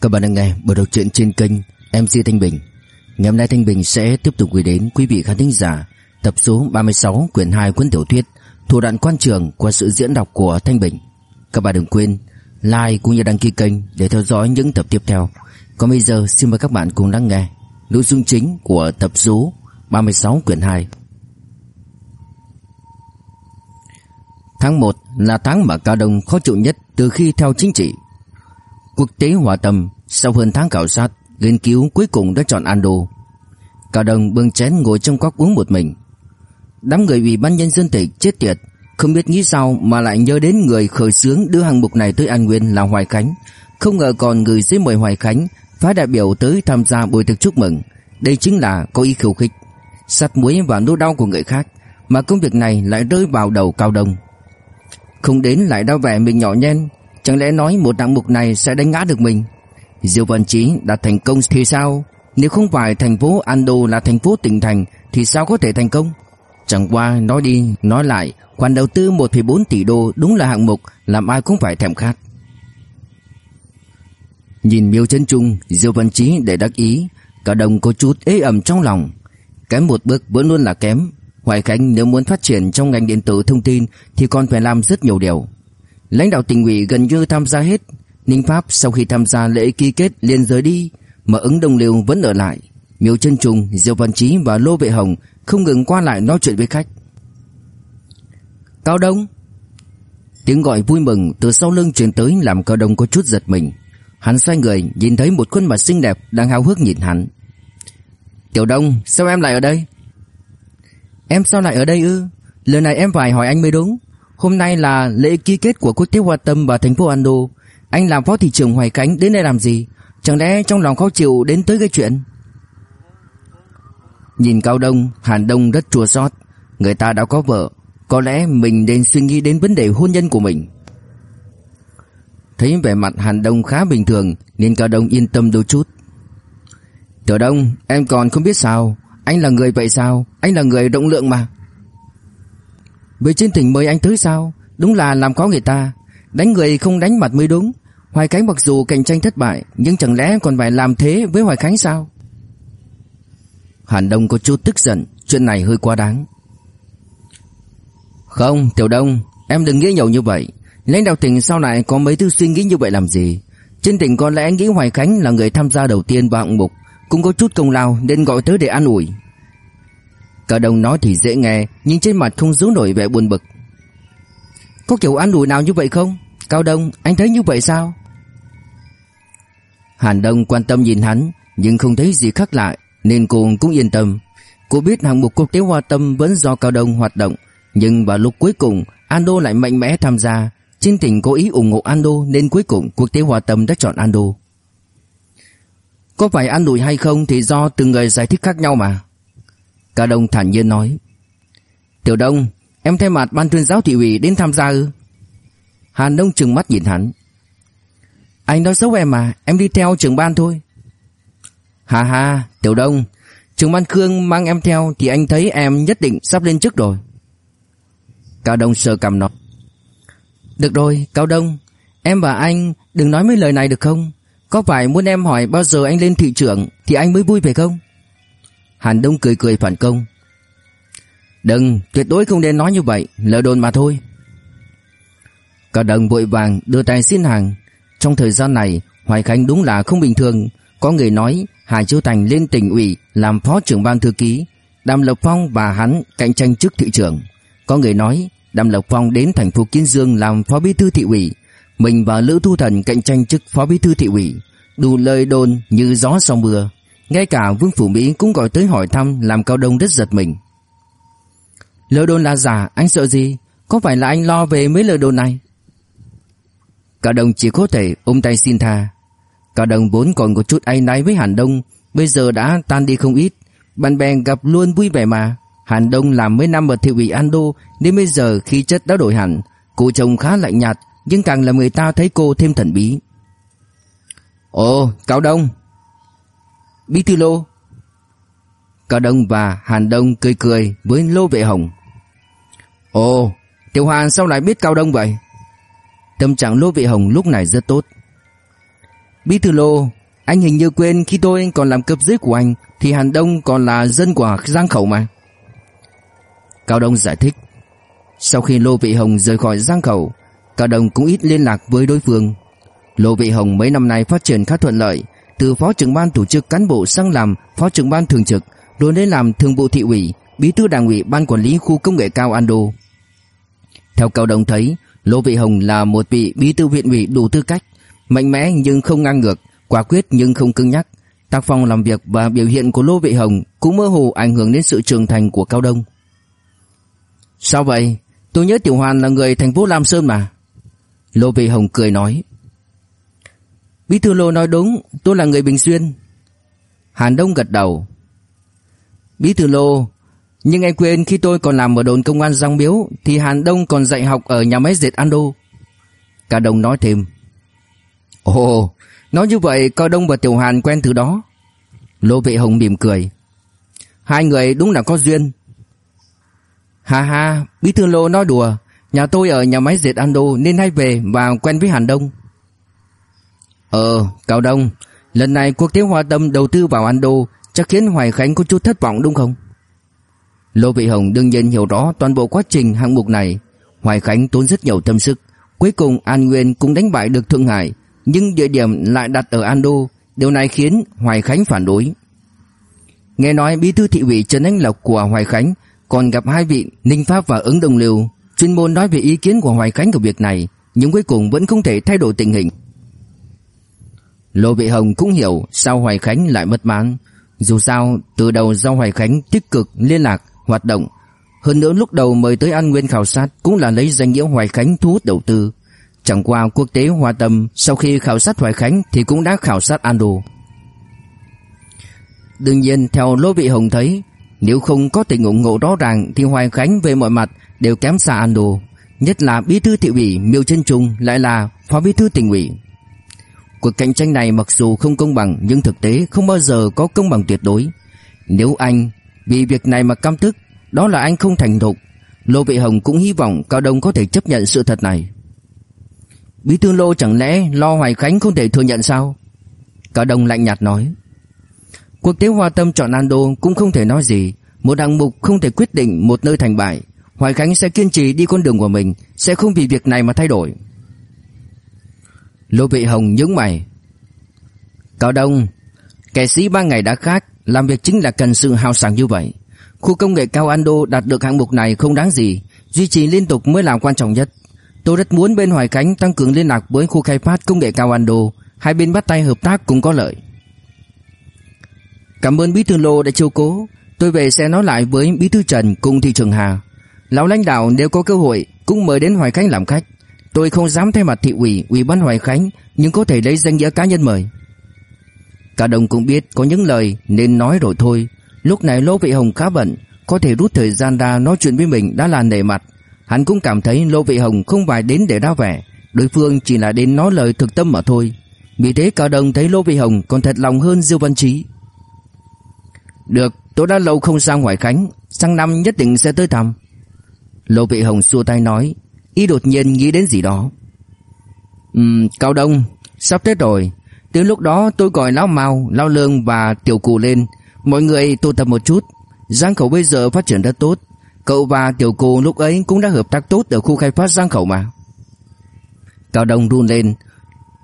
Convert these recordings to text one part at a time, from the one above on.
Các bạn đang nghe buổi đọc truyện trên kênh MC Thanh Bình. Ngày hôm nay Thanh Bình sẽ tiếp tục gửi đến quý vị khán thính giả tập số 36 quyển 2 cuốn tiểu thuyết Thủ đoạn quan trường qua sự diễn đọc của Thanh Bình. Các bạn đừng quên like cũng như đăng ký kênh để theo dõi những tập tiếp theo. Còn bây giờ, xin mời các bạn cùng lắng nghe nội dung chính của tập số 36 quyển 2. Tháng 1 là tháng mà Cao Đông khó chịu nhất từ khi theo chính trị. Quốc tế hòa tâm sau hơn tháng khảo sát, nghiên cứu cuối cùng đã chọn Ando. Cao Đông bưng chén ngồi trong góc uống một mình. Đám người ủy ban nhân dân tỉnh chết tiệt, không biết nghĩ sao mà lại nhớ đến người khởi xướng đưa hàng mục này tới An Nguyên là Hoài Khánh. Không ngờ còn người dưới mời Hoài Khánh, phái đại biểu tới tham gia buổi tiệc chúc mừng. Đây chính là có ý khiêu khích, sắt muối và nỗi đau của người khác, mà công việc này lại rơi vào đầu Cao Đông. Không đến lại đau vẻ mình nhỏ nhen, chẳng lẽ nói một hạng mục này sẽ đánh ngã được mình? Diêu Văn Chí đã thành công thì sao? Nếu không phải thành phố Ando là thành phố tỉnh thành thì sao có thể thành công? Chẳng qua nói đi nói lại khoản đầu tư 1,4 tỷ đô đúng là hạng mục làm ai cũng phải thèm khát. Nhìn Miêu Chân Trung, Diêu Văn Chí để đắc ý, cả đồng có chút ế ẩm trong lòng. Kém một bước vẫn luôn là kém. Hoài Khánh nếu muốn phát triển trong ngành điện tử thông tin thì còn phải làm rất nhiều điều. Lãnh đạo tỉnh ủy gần như tham gia hết. Ninh Pháp sau khi tham gia lễ ký kết liền rời đi, mà ứng đồng liều vẫn ở lại. Miêu Trân Trung, Diêu Văn Chí và Lô Vệ Hồng không ngừng qua lại nói chuyện với khách. Cao Đông Tiếng gọi vui mừng từ sau lưng truyền tới làm Cao Đông có chút giật mình. Hắn xoay người nhìn thấy một khuôn mặt xinh đẹp đang háo hức nhìn hắn. Tiểu Đông, sao em lại ở đây? Em sao lại ở đây ư? Lần này em phải hỏi anh mới đúng. Hôm nay là lễ ký kết của Quốc tế Hoa Tâm và thành phố Ando. Anh làm phó thị trưởng Hoài Cánh đến đây làm gì? Chẳng lẽ trong lòng khó chịu đến tới cái chuyện? Nhìn Cao Đông, Hàn Đông rất chua xót. Người ta đã có vợ, có lẽ mình nên suy nghĩ đến vấn đề hôn nhân của mình. Thấy vẻ mặt Hàn Đông khá bình thường nên Cao Đông yên tâm đôi chút. Tiểu Đông, em còn không biết sao, anh là người vậy sao, anh là người động lượng mà. Với trên tỉnh mời anh tới sao, đúng là làm khó người ta, đánh người không đánh mặt mới đúng. Hoài Khánh mặc dù cạnh tranh thất bại, nhưng chẳng lẽ còn phải làm thế với Hoài Khánh sao? Hàn Đông có chút tức giận, chuyện này hơi quá đáng. Không, Tiểu Đông, em đừng nghĩ nhiều như vậy. Lãnh đạo tỉnh sau này có mấy thứ suy nghĩ như vậy làm gì? Trên tỉnh có lẽ nghĩ Hoài Khánh là người tham gia đầu tiên vào hạng mục, cũng có chút công lao nên gọi tới để an ủi. Cả đồng nói thì dễ nghe, nhưng trên mặt không giấu nổi vẻ buồn bực. Có kiểu an ủi nào như vậy không? Cao Đông, anh thấy như vậy sao? Hàn Đông quan tâm nhìn hắn, nhưng không thấy gì khác lạ, nên cô cũng yên tâm. Cô biết hạng mục quốc tế Hoa Tâm vẫn do Cao Đông hoạt động, nhưng vào lúc cuối cùng Ando lại mạnh mẽ tham gia. Trên tỉnh cố ý ủng hộ Ando nên cuối cùng quốc tế Hoa Tâm đã chọn Ando. Có phải ăn ủi hay không thì do từng người giải thích khác nhau mà. Cao Đông thản nhiên nói. Tiểu Đông, em thay mặt ban tuyên giáo thị ủy đến tham gia ư? Hàn Đông trừng mắt nhìn hắn. Anh nói xấu em mà, em đi theo trưởng ban thôi. Hà hà, Tiểu Đông, trưởng ban Khương mang em theo thì anh thấy em nhất định sắp lên chức rồi. Cao Đông sờ cằm nói. Được rồi, Cao Đông, em và anh đừng nói mấy lời này được không? Có phải muốn em hỏi bao giờ anh lên thị trưởng thì anh mới vui phải không? Hàn Đông cười cười phản công. Đừng, tuyệt đối không nên nói như vậy, lỡ đồn mà thôi. Cả đồng vội vàng đưa tay xin hàng. Trong thời gian này, Hoài Khánh đúng là không bình thường. Có người nói Hà Chiêu Thành lên tỉnh ủy làm phó trưởng ban thư ký, Đàm Lộc Phong và hắn cạnh tranh chức thị trưởng. Có người nói Đàm Lộc Phong đến thành phố Kiên Dương làm phó bí thư thị ủy, mình và Lữ Thu Thần cạnh tranh chức phó bí thư thị ủy, đủ lời đồn như gió sau mưa. Ngay cả Vương Phủ Mỹ cũng gọi tới hỏi thăm làm Cao Đông rất giật mình. Lời đồn là giả, anh sợ gì? Có phải là anh lo về mấy lời đồn này? Cao Đông chỉ có thể ôm tay xin tha. Cao Đông vốn còn có chút áy náy với Hàn Đông, bây giờ đã tan đi không ít. Bạn bè gặp luôn vui vẻ mà. Hàn Đông làm mấy năm ở thị ủy Ando nên bây giờ khí chất đã đổi hẳn. Cô chồng khá lạnh nhạt nhưng càng làm người ta thấy cô thêm thần bí. Ồ, Cao Đông. Bí thư Lô. Cao Đông và Hàn Đông cười cười với Lô Vệ Hồng. Ồ, Tiểu Hàn sao lại biết Cao Đông vậy? Tâm trạng Lô Vệ Hồng lúc này rất tốt. Bí thư Lô, anh hình như quên khi tôi còn làm cấp dưới của anh thì Hàn Đông còn là dân của Giang Khẩu mà. Cao Đông giải thích. Sau khi Lô Vị Hồng rời khỏi Giang Khẩu, Cao Đông cũng ít liên lạc với đối phương. Lô Vị Hồng mấy năm nay phát triển khá thuận lợi, từ phó trưởng ban tổ chức cán bộ sang làm phó trưởng ban thường trực, rồi lên làm thường vụ thị ủy, bí thư đảng ủy ban quản lý khu công nghệ cao Ando. Theo Cao Đông thấy, Lô Vị Hồng là một vị bí thư huyện ủy đủ tư cách, mạnh mẽ nhưng không ngang ngược, quả quyết nhưng không cứng nhắc. Tác phong làm việc và biểu hiện của Lô Vị Hồng cũng mơ hồ ảnh hưởng đến sự trưởng thành của Cao Đông. Sao vậy? Tôi nhớ Tiểu Hoàn là người thành phố Lam Sơn mà. Lô Vị Hồng cười nói. Bí thư Lô nói đúng, tôi là người Bình Xuyên. Hàn Đông gật đầu. Bí thư Lô, nhưng anh quên khi tôi còn làm ở đồn công an Giang Miếu thì Hàn Đông còn dạy học ở nhà máy dệt Ando. Cả Đông nói thêm. Ồ, nói như vậy Cao Đông và Tiểu Hàn quen từ đó. Lô Vệ Hồng mỉm cười. Hai người đúng là có duyên. Ha ha, Bí thư Lô nói đùa, nhà tôi ở nhà máy dệt Ando nên hay về và quen với Hàn Đông. Ờ, Cao Đông, lần này quốc tế Hoa Tâm đầu tư vào Ando chắc khiến Hoài Khánh có chút thất vọng đúng không? Lô Vị Hồng đương nhiên hiểu rõ toàn bộ quá trình hạng mục này. Hoài Khánh tốn rất nhiều tâm sức. Cuối cùng An Nguyên cũng đánh bại được Thượng Hải, nhưng địa điểm lại đặt ở Ando. Điều này khiến Hoài Khánh phản đối. Nghe nói bí thư thị ủy Trần Anh Lộc của Hoài Khánh còn gặp hai vị Ninh Pháp và ứng đồng liều chuyên môn nói về ý kiến của Hoài Khánh của việc này, nhưng cuối cùng vẫn không thể thay đổi tình hình. Lô Vị Hồng cũng hiểu sao Hoài Khánh lại mất mát. Dù sao, từ đầu do Hoài Khánh tích cực liên lạc, hoạt động. Hơn nữa lúc đầu mời tới An Nguyên khảo sát cũng là lấy danh nghĩa Hoài Khánh thu hút đầu tư. Chẳng qua quốc tế Hoa Tâm sau khi khảo sát Hoài Khánh thì cũng đã khảo sát An Đô. Đương nhiên theo Lô Vị Hồng thấy, nếu không có tình ủng hộ rõ ràng thì Hoài Khánh về mọi mặt đều kém xa Ando. Nhất là bí thư thị ủy Miêu Chân Trung lại là phó bí thư tỉnh ủy. Cuộc cạnh tranh này mặc dù không công bằng nhưng thực tế không bao giờ có công bằng tuyệt đối. Nếu anh vì việc này mà căm tức, đó là anh không thành thục. Lô Vị Hồng cũng hy vọng Cao Đông có thể chấp nhận sự thật này. Bí thư Lô chẳng lẽ lo Hoài Khánh không thể thừa nhận sao? Cao Đông lạnh nhạt nói. Quốc tế Hoa Tâm chọn Ando cũng không thể nói gì. Một hạng mục không thể quyết định một nơi thành bại. Hoài Khánh sẽ kiên trì đi con đường của mình, sẽ không vì việc này mà thay đổi. Lô Vị Hồng nhướng mày. Cao Đông, kẻ sĩ ba ngày đã khác, làm việc chính là cần sự hào sảng như vậy. Khu công nghệ cao Ando đạt được hạng mục này không đáng gì, duy trì liên tục mới là quan trọng nhất. Tôi rất muốn bên Hoài Khánh tăng cường liên lạc với khu khai phát công nghệ cao Ando, hai bên bắt tay hợp tác cũng có lợi. Cảm ơn Bí thư Lô đã chiều cố, tôi về sẽ nói lại với Bí thư Trần cùng thị trưởng Hà. Lão lãnh đạo nếu có cơ hội cũng mời đến Hoài Khánh làm khách. Tôi không dám thay mặt thị ủy, ủy ban Hoài Khánh, nhưng có thể lấy danh nghĩa cá nhân mời. Cả đồng cũng biết có những lời nên nói rồi thôi. Lúc này Lô Vị Hồng khá bận, có thể rút thời gian ra nói chuyện với mình đã là nể mặt. Hắn cũng cảm thấy Lô Vị Hồng không phải đến để đa vẻ, đối phương chỉ là đến nói lời thực tâm mà thôi. Vì thế cả đồng thấy Lô Vị Hồng còn thật lòng hơn Diêu Văn Trí. Được, tôi đã lâu không sang ngoài Khánh, sang năm nhất định sẽ tới thăm. Lô Vị Hồng xua tay nói, y đột nhiên nghĩ đến gì đó. Ừm, Cao Đông, sắp Tết rồi, Từ lúc đó tôi gọi Lão Mao, Lão Lương và Tiểu Cụ lên. Mọi người tụ tập một chút. Giang Khẩu bây giờ phát triển rất tốt. Cậu và Tiểu Cụ lúc ấy cũng đã hợp tác tốt Ở khu khai phát Giang Khẩu mà. Cao Đông run lên.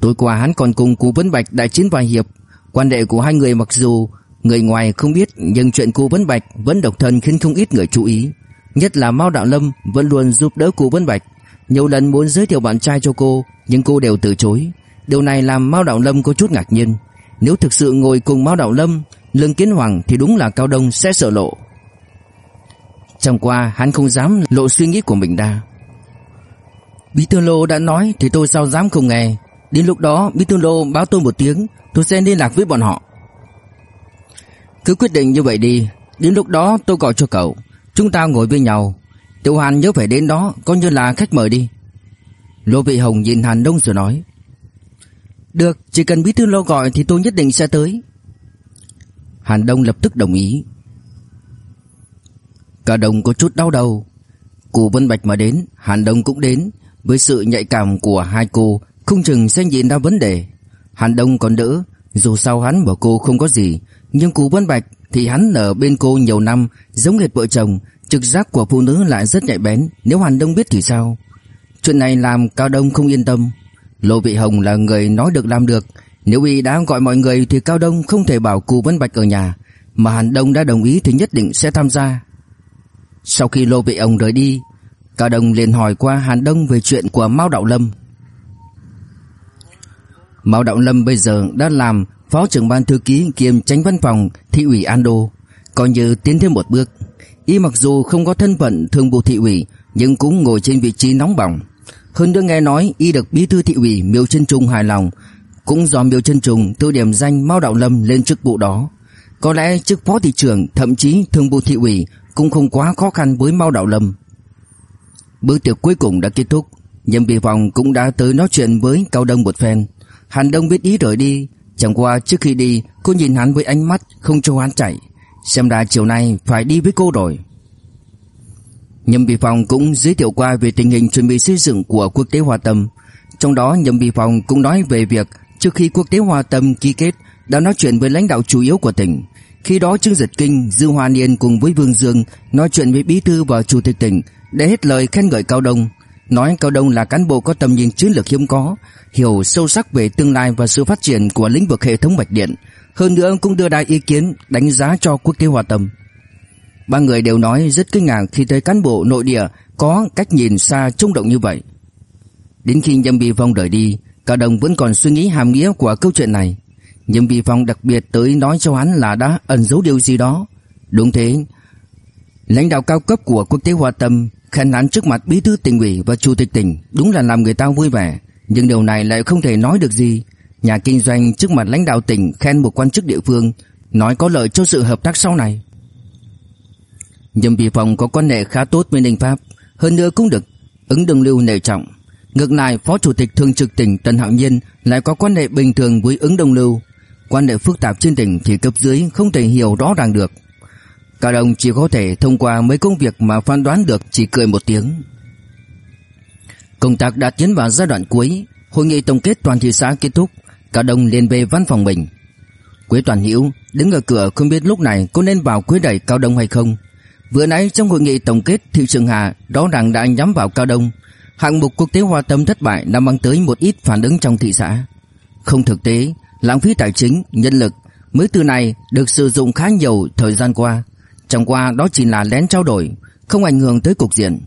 Tối qua hắn còn cùng Cú Vấn Bạch đại chiến vài hiệp. Quan hệ của hai người mặc dù Người ngoài không biết Nhưng chuyện cô Vân Bạch vẫn độc thân khiến không ít người chú ý Nhất là Mao Đạo Lâm Vẫn luôn giúp đỡ cô Vân Bạch Nhiều lần muốn giới thiệu bạn trai cho cô Nhưng cô đều từ chối Điều này làm Mao Đạo Lâm có chút ngạc nhiên. Nếu thực sự ngồi cùng Mao Đạo Lâm, Lương Kiến Hoàng thì đúng là Cao Đông sẽ sợ lộ. Trong qua hắn không dám lộ suy nghĩ của mình ra. Bí thư Lô đã nói thì tôi sao dám không nghe. Đến lúc đó Bí thư Lô báo tôi một tiếng, tôi sẽ liên lạc với bọn họ. Cứ quyết định như vậy đi, đến lúc đó tôi gọi cho cậu, chúng ta ngồi với nhau. Tiểu Hàn nhớ phải đến đó, coi như là khách mời đi. Lô Vị Hồng nhìn Hàn Đông rồi nói. Được, chỉ cần bí thư lô gọi thì tôi nhất định sẽ tới. Hàn Đông lập tức đồng ý. Cả đồng có chút đau đầu. cụ Vân Bạch mà đến Hàn Đông cũng đến Với sự nhạy cảm của hai cô Không chừng sẽ nhìn ra vấn đề Hàn Đông còn đỡ Dù sao hắn và cô không có gì nhưng cụ Vân Bạch thì hắn ở bên cô nhiều năm, Giống hệt vợ chồng, Trực giác của phụ nữ lại rất nhạy bén, Nếu Hàn Đông biết thì sao? Chuyện này làm Cao Đông không yên tâm. Lô Vị Hồng là người nói được làm được. Nếu y đã gọi mọi người thì Cao Đông không thể bảo cụ Vân Bạch ở nhà, Mà Hàn Đông đã đồng ý thì nhất định sẽ tham gia. Sau khi Lô Vị Hồng rời đi, Cao Đông liền hỏi qua Hàn Đông về chuyện của Mao Đạo Lâm. Mao Đạo Lâm bây giờ đã làm Phó trưởng ban thư ký kiêm tránh văn phòng thị ủy Ando Coi như tiến thêm một bước Y mặc dù không có thân phận thường vụ thị ủy Nhưng cũng ngồi trên vị trí nóng bỏng hơn nữa nghe nói y được bí thư thị ủy Miêu Chân Trung hài lòng, cũng do Miêu Chân Trung tự điểm danh Mao Đạo Lâm lên chức vụ đó. Có lẽ chức phó thị trưởng, thậm chí thường vụ thị ủy cũng không quá khó khăn với Mao Đạo Lâm. Bước tiệc cuối cùng đã kết thúc, nhân viên Phòng cũng đã tới nói chuyện với Cao Đông một phen. Hàn Đông biết ý rời đi, chẳng qua trước khi đi, cô nhìn hắn với ánh mắt không cho hắn chạy, xem ra chiều nay phải đi với cô rồi. Nhâm Bì Phong cũng giới thiệu qua về tình hình chuẩn bị xây dựng của quốc tế hòa Tâm. Trong đó Nhâm Bì Phong cũng nói về việc trước khi quốc tế hòa Tâm ký kết đã nói chuyện với lãnh đạo chủ yếu của tỉnh. Khi đó Trương Giật Kinh, Dư Hoa Niên cùng với Vương Dương nói chuyện với bí thư và chủ tịch tỉnh để hết lời khen ngợi Cao Đông. Nói Cao Đông là cán bộ có tầm nhìn chiến lược hiếm có, hiểu sâu sắc về tương lai và sự phát triển của lĩnh vực hệ thống mạch điện. Hơn nữa cũng đưa ra ý kiến đánh giá cho quốc tế hòa Tâm. Ba người đều nói rất kinh ngạc khi thấy cán bộ nội địa có cách nhìn xa trung động như vậy. Đến khi Nhâm Bì Phong rời đi, cả đồng vẫn còn suy nghĩ hàm nghĩa của câu chuyện này. Nhâm Bì Phong đặc biệt tới nói cho hắn là đã ẩn giấu điều gì đó. Đúng thế, lãnh đạo cao cấp của quốc tế hòa Tâm khen hắn trước mặt bí thư tỉnh ủy và chủ tịch tỉnh, đúng là làm người ta vui vẻ. Nhưng điều này lại không thể nói được gì. Nhà kinh doanh trước mặt lãnh đạo tỉnh khen một quan chức địa phương, nói có lợi cho sự hợp tác sau này. Nhâm Bì Phong có quan hệ khá tốt với Ninh Pháp, hơn nữa cũng được ứng đồng lưu nể trọng. Ngược lại, Phó Chủ tịch Thường trực tỉnh Tần Hạo Nhiên lại có quan hệ bình thường với ứng đồng lưu. Quan hệ phức tạp trên tỉnh thì cấp dưới không thể hiểu rõ ràng được. Cả đồng chỉ có thể thông qua mấy công việc mà phán đoán được chỉ cười một tiếng. Công tác đã tiến vào giai đoạn cuối, hội nghị tổng kết toàn thị xã kết thúc, cả đồng liền về văn phòng mình. Quế Toàn Hữu đứng ở cửa không biết lúc này có nên vào quấy đẩy Cao Đông hay không. Vừa nãy trong hội nghị tổng kết Thị trường Hà đó ràng đã nhắm vào Cao Đông. Hạng mục quốc tế hòa Tâm thất bại đã mang tới một ít phản ứng trong thị xã. Không thực tế, lãng phí tài chính, nhân lực Mấy từ này được sử dụng khá nhiều thời gian qua. Chẳng qua đó chỉ là lén trao đổi Không ảnh hưởng tới cục diện.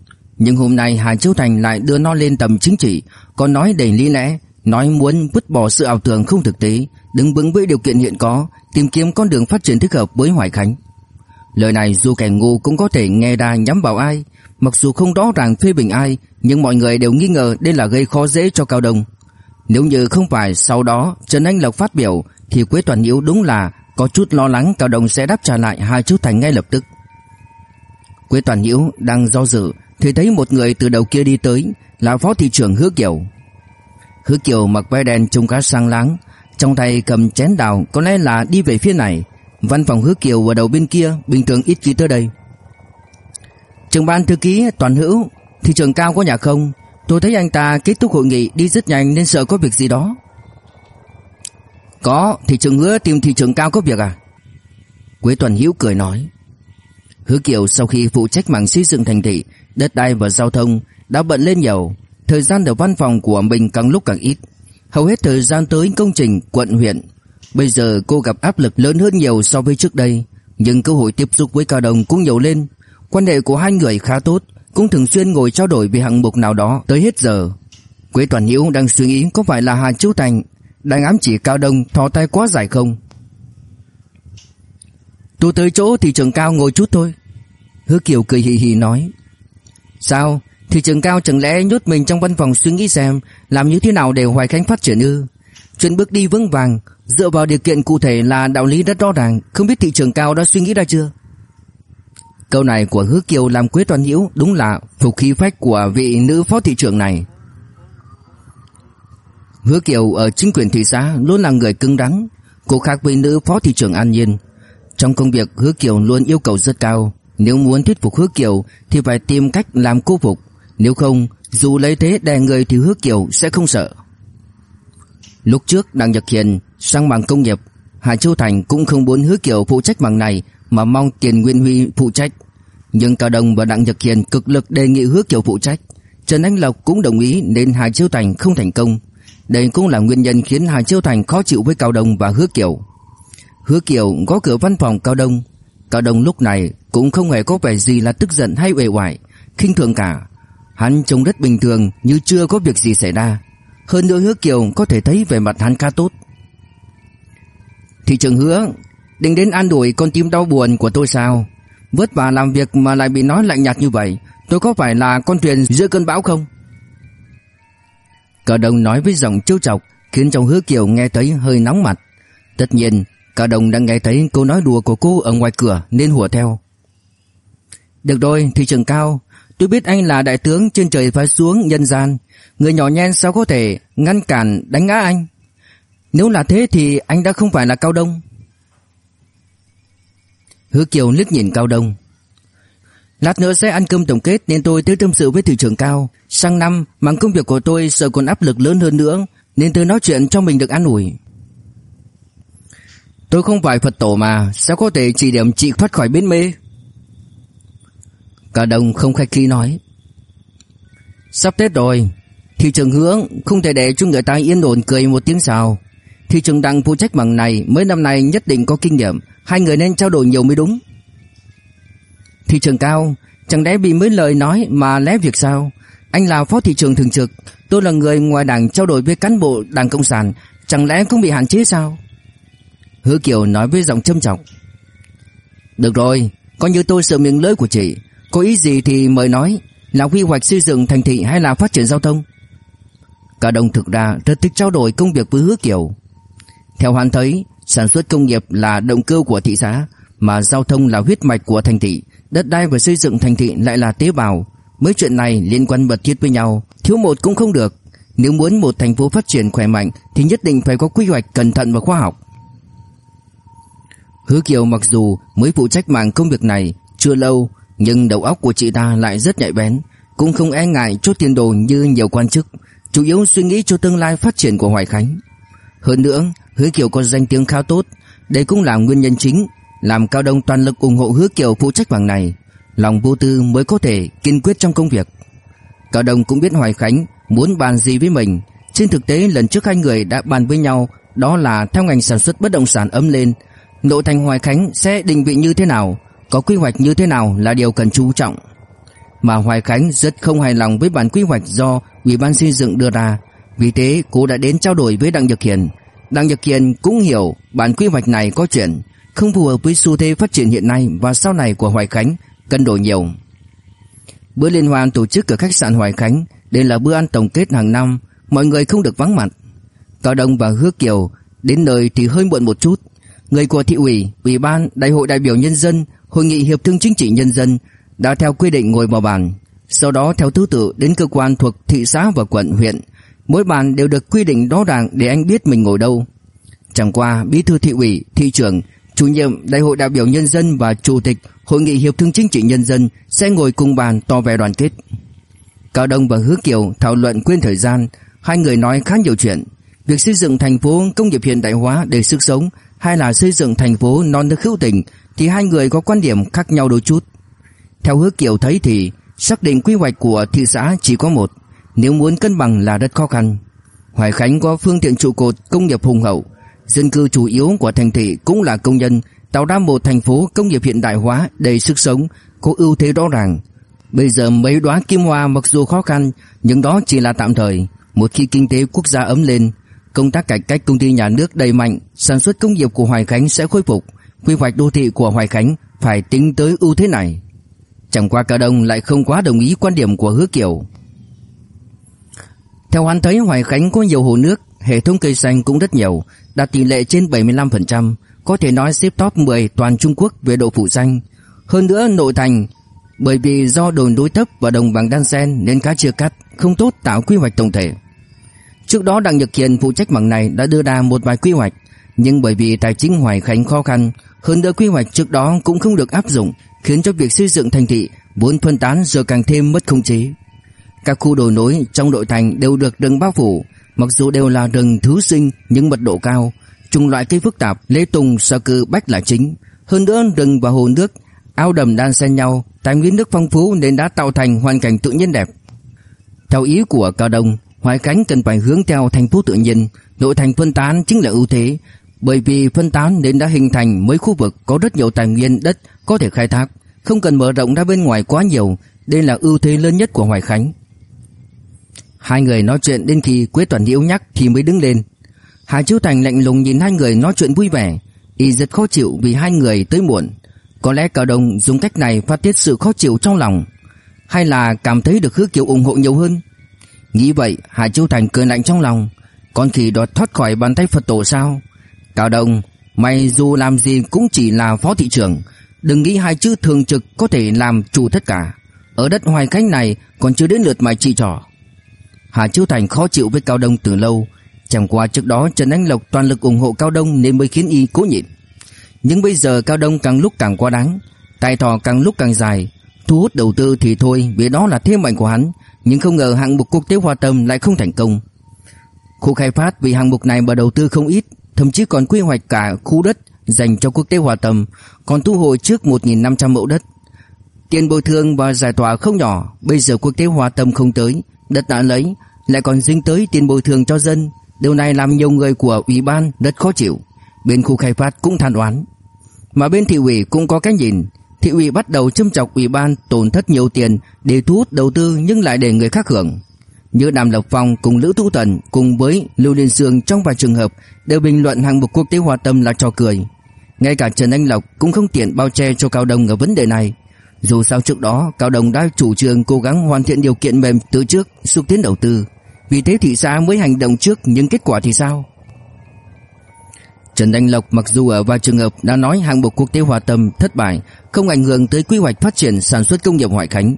Nhưng hôm nay Hà Châu Thành lại đưa nó lên tầm chính trị Còn nói đầy lý lẽ, Nói muốn vứt bỏ sự ảo tưởng không thực tế, Đứng vững với điều kiện hiện có, Tìm kiếm con đường phát triển thích hợp với Hoài Khánh. Lời này dù kẻ ngu cũng có thể nghe ra nhắm vào ai, Mặc dù không rõ ràng phê bình ai, Nhưng mọi người đều nghi ngờ đây là gây khó dễ cho Cao Đông. Nếu như không phải sau đó Trần Anh Lộc phát biểu, Thì Quế Toàn hiếu đúng là có chút lo lắng Cao Đông sẽ đáp trả lại hai chú Thành ngay lập tức. Quế Toàn hiếu đang do dự thì thấy một người từ đầu kia đi tới Là Phó Thị trưởng Hứa Kiều Hứa Kiều mặc váy đen trông khá sang láng Trong tay cầm chén đào Có lẽ là đi về phía này Văn phòng Hứa Kiều ở đầu bên kia bình thường ít khi tới đây. Trưởng ban thư ký Toàn Hữu, thị trưởng cao có nhà không? Tôi thấy anh ta kết thúc hội nghị đi rất nhanh nên sợ có việc gì đó. Có, thị trưởng hứa tìm thị trưởng cao có việc à? Quế Toàn Hữu cười nói. Hứa Kiều sau khi phụ trách mảng xây dựng thành thị, đất đai và giao thông đã bận lên nhiều, thời gian ở văn phòng của mình càng lúc càng ít. Hầu hết thời gian tới công trình quận huyện. Bây giờ cô gặp áp lực lớn hơn nhiều so với trước đây. Nhưng cơ hội tiếp xúc với Cao Đồng cũng nhiều lên. Quan hệ của hai người khá tốt Cũng thường xuyên ngồi trao đổi về hạng mục nào đó tới hết giờ. Quế Toàn Hiếu đang suy nghĩ có phải là Hà chú Thành Đang ám chỉ Cao Đông thò tay quá dài không? Tôi tới chỗ thị trường cao ngồi chút thôi. Hứa Kiều cười hì hì nói. Sao? Thị trường cao chẳng lẽ nhốt mình trong văn phòng suy nghĩ xem, Làm như thế nào để Hoài Khánh phát triển ư? Chuyện bước đi vững vàng, Dựa vào điều kiện cụ thể là đạo lý rất rõ ràng, Không biết thị trường cao đã suy nghĩ ra chưa? Câu này của Hứa Kiều làm Quế Toàn Nhiễu Đúng là phục khí phách của vị nữ phó thị trưởng này. Hứa Kiều ở chính quyền thị xã Luôn là người cứng đắn Cô khác với nữ phó thị trưởng An Nhiên. Trong công việc, Hứa Kiều luôn yêu cầu rất cao. Nếu muốn thuyết phục Hứa Kiều thì phải tìm cách làm cô phục, nếu không dù lấy thế đè người thì Hứa Kiều sẽ không sợ. Lúc trước Đặng Nhật Hiền sang bằng công nghiệp, Hà Châu Thành cũng không muốn Hứa Kiều phụ trách bằng này mà mong Tiền Nguyên Huy phụ trách. Nhưng Cao Đông và Đặng Nhật Hiền cực lực đề nghị Hứa Kiều phụ trách. Trần Anh Lộc cũng đồng ý nên Hà Châu Thành không thành công. Đây cũng là nguyên nhân khiến Hà Châu Thành khó chịu với Cao Đông và Hứa Kiều. Hứa Kiều gõ cửa văn phòng Cao Đông. Cao Đông lúc này cũng không hề có vẻ gì là tức giận hay uể oải, khinh thường cả. Hắn trông rất bình thường như chưa có việc gì xảy ra. Hơn nữa Hứa Kiều có thể thấy về mặt hắn khá tốt. Thị trường Hứa, định đến an đuổi con tim đau buồn của tôi sao? Vất vả làm việc mà lại bị nói lạnh nhạt như vậy, tôi có phải là con thuyền giữa cơn bão không? Cao Đông nói với giọng trêu chọc, khiến trong Hứa Kiều nghe thấy hơi nóng mặt. Tất nhiên, Cao đồng đang nghe thấy câu nói đùa của cô ở ngoài cửa nên hùa theo. Được rồi, thị trường cao, tôi biết anh là đại tướng trên trời phải xuống nhân gian, người nhỏ nhen sao có thể ngăn cản đánh ngã anh? Nếu là thế thì anh đã không phải là Cao Đông. Hứa Kiều liếc nhìn Cao Đông. Lát nữa sẽ ăn cơm tổng kết nên tôi tới tâm sự với thị trưởng cao. Sang năm, mảng công việc của tôi sợ còn áp lực lớn hơn nữa nên tôi nói chuyện cho mình được an ủi. Tôi không phải Phật tổ mà, sao có thể chỉ điểm chị thoát khỏi biến mê? Cả đồng không khách khí nói. Sắp Tết rồi, thị trường hướng không thể để cho người ta yên ổn cười một tiếng sao. Thị trường đăng phụ trách bằng này mới năm nay nhất định có kinh nghiệm, hai người nên trao đổi nhiều mới đúng. Thị trường cao, chẳng lẽ bị mấy lời nói mà lé việc sao? Anh là phó thị trường thường trực, tôi là người ngoài đảng trao đổi với cán bộ đảng Cộng sản, chẳng lẽ không bị hạn chế sao? Hứa Kiều nói với giọng châm trọng. Được rồi, coi như tôi sợ miệng lưỡi của chị, có ý gì thì mời nói, là quy hoạch xây dựng thành thị hay là phát triển giao thông? Cả đồng thực ra rất thích trao đổi công việc với Hứa Kiều. Theo hắn thấy, sản xuất công nghiệp là động cơ của thị xã, mà giao thông là huyết mạch của thành thị, đất đai và xây dựng thành thị lại là tế bào. Mấy chuyện này liên quan mật thiết với nhau, thiếu một cũng không được. Nếu muốn một thành phố phát triển khỏe mạnh thì nhất định phải có quy hoạch cẩn thận và khoa học. Hứa Kiều mặc dù mới phụ trách mảng công việc này chưa lâu, nhưng đầu óc của chị ta lại rất nhạy bén, cũng không e ngại chốt tiền đồ như nhiều quan chức, chủ yếu suy nghĩ cho tương lai phát triển của Hoài Khánh. Hơn nữa, Hứa Kiều có danh tiếng khá tốt, đây cũng là nguyên nhân chính làm Cao Đông toàn lực ủng hộ Hứa Kiều phụ trách mảng này, lòng vô tư mới có thể kiên quyết trong công việc. Cao Đông cũng biết Hoài Khánh muốn bàn gì với mình, trên thực tế lần trước hai người đã bàn với nhau, đó là theo ngành sản xuất bất động sản ấm lên, nội thành Hoài Khánh sẽ định vị như thế nào, có quy hoạch như thế nào là điều cần chú trọng. Mà Hoài Khánh rất không hài lòng với bản quy hoạch do Ủy ban xây dựng đưa ra, vì thế cô đã đến trao đổi với Đặng Nhật Hiền. Đặng Nhật Hiền cũng hiểu bản quy hoạch này có chuyện, không phù hợp với xu thế phát triển hiện nay và sau này của Hoài Khánh, cần đổi nhiều. Bữa liên hoan tổ chức ở khách sạn Hoài Khánh, đây là bữa ăn tổng kết hàng năm, mọi người không được vắng mặt. Cao Đông và Hứa Kiều đến nơi thì hơi muộn một chút. Người của thị ủy, ủy ban, đại hội đại biểu nhân dân, hội nghị hiệp thương chính trị nhân dân đã theo quy định ngồi vào bàn. Sau đó theo thứ tự đến cơ quan thuộc thị xã và quận huyện. Mỗi bàn đều được quy định rõ ràng để anh biết mình ngồi đâu. Chẳng qua bí thư thị ủy, thị trưởng chủ nhiệm Đại hội đại biểu nhân dân và chủ tịch Hội nghị hiệp thương chính trị nhân dân sẽ ngồi cùng bàn to vẻ đoàn kết. Cao Đông và Hứa Kiều thảo luận quên thời gian, hai người nói khá nhiều chuyện. Việc xây dựng thành phố công nghiệp hiện đại hóa để sức sống hay là xây dựng thành phố non nước hữu tình thì hai người có quan điểm khác nhau đôi chút. Theo Hứa Kiều thấy thì xác định quy hoạch của thị xã chỉ có một, nếu muốn cân bằng là rất khó khăn. Hoài Khánh có phương tiện trụ cột công nghiệp hùng hậu, Dân cư chủ yếu của thành thị cũng là công nhân, tạo ra một thành phố công nghiệp hiện đại hóa đầy sức sống, có ưu thế rõ ràng. Bây giờ mấy đóa kim hoa mặc dù khó khăn, nhưng đó chỉ là tạm thời. Một khi kinh tế quốc gia ấm lên, công tác cải cách công ty nhà nước đầy mạnh, sản xuất công nghiệp của Hoài Khánh sẽ khôi phục. Quy hoạch đô thị của Hoài Khánh phải tính tới ưu thế này. Chẳng qua Cao Đông lại không quá đồng ý quan điểm của Hứa Kiều. Theo hắn thấy Hoài Khánh có nhiều hồ nước, hệ thống cây xanh cũng rất nhiều, đạt tỷ lệ trên 75%, có thể nói xếp top 10 toàn Trung Quốc về độ phủ xanh. Hơn nữa nội thành, bởi vì do đồn đối thấp và đồng bằng đan xen nên cá chia cắt, không tốt tạo quy hoạch tổng thể. Trước đó Đặng Nhật Kiền phụ trách mảng này đã đưa ra một vài quy hoạch, nhưng bởi vì tài chính Hoài Khánh khó khăn, hơn nữa quy hoạch trước đó cũng không được áp dụng, khiến cho việc xây dựng thành thị vốn phân tán giờ càng thêm mất khống chế. Các khu đồi núi trong nội thành đều được rừng bao phủ, mặc dù đều là rừng thứ sinh nhưng mật độ cao, chủng loại cây phức tạp, lê tùng, sở cư, bách là chính. Hơn nữa rừng và hồ nước, ao đầm đan xen nhau, tài nguyên nước phong phú nên đã tạo thành hoàn cảnh tự nhiên đẹp. Theo ý của Cao Đông, Hoài Khánh cần phải hướng theo thành phố tự nhiên, nội thành phân tán chính là ưu thế, bởi vì phân tán nên đã hình thành mấy khu vực có rất nhiều tài nguyên đất có thể khai thác, không cần mở rộng ra bên ngoài quá nhiều, đây là ưu thế lớn nhất của Hoài Khánh. Hai người nói chuyện đến khi Quế Toàn Nhiễu nhắc thì mới đứng lên. Hà Chiếu Thành lạnh lùng nhìn hai người nói chuyện vui vẻ, y rất khó chịu vì hai người tới muộn. Có lẽ Cao Đông dùng cách này phát tiết sự khó chịu trong lòng, hay là cảm thấy được Hứa Kiều ủng hộ nhiều hơn. Nghĩ vậy, Hà Châu Thành cười lạnh trong lòng, con khỉ đó thoát khỏi bàn tay Phật tổ sao? Cao Đông, mày dù làm gì cũng chỉ là phó thị trưởng, đừng nghĩ hai chữ thường trực có thể làm chủ tất cả. Ở đất hoài khánh này còn chưa đến lượt mày chỉ trỏ. Hà Châu Thành khó chịu với Cao Đông từ lâu, chẳng qua trước đó Trần Anh Lộc toàn lực ủng hộ Cao Đông nên mới khiến y cố nhịn. Nhưng bây giờ Cao Đông càng lúc càng quá đáng, tài thò càng lúc càng dài, thu hút đầu tư thì thôi vì đó là thế mạnh của hắn, nhưng không ngờ hạng mục quốc tế Hoa Tâm lại không thành công. Khu khai phát vì hạng mục này mà đầu tư không ít, thậm chí còn quy hoạch cả khu đất dành cho quốc tế Hòa Tâm, còn thu hồi trước 1.500 mẫu đất. Tiền bồi thường và giải tỏa không nhỏ, bây giờ quốc tế Hòa Tâm không tới, đất đã lấy, lại còn dính tới tiền bồi thường cho dân. Điều này làm nhiều người của ủy ban rất khó chịu. Bên khu khai phát cũng than oán. Mà bên thị ủy cũng có cái nhìn, thị ủy bắt đầu châm chọc ủy ban tổn thất nhiều tiền để thu hút đầu tư nhưng lại để người khác hưởng. Như Đàm Lộc Phong cùng Lữ Thu Tần cùng với Lưu Liên Sương trong vài trường hợp đều bình luận hàng mục quốc tế hòa tâm là trò cười. Ngay cả Trần Anh Lộc cũng không tiện bao che cho Cao Đông ở vấn đề này. Dù sao trước đó, Cao Đông đã chủ trương cố gắng hoàn thiện điều kiện mềm từ trước xúc tiến đầu tư. Vì thế thị xã mới hành động trước, nhưng kết quả thì sao? Trần Anh Lộc mặc dù ở vài trường hợp đã nói hàng mục quốc tế hòa tâm thất bại, không ảnh hưởng tới quy hoạch phát triển sản xuất công nghiệp Hoài Khánh.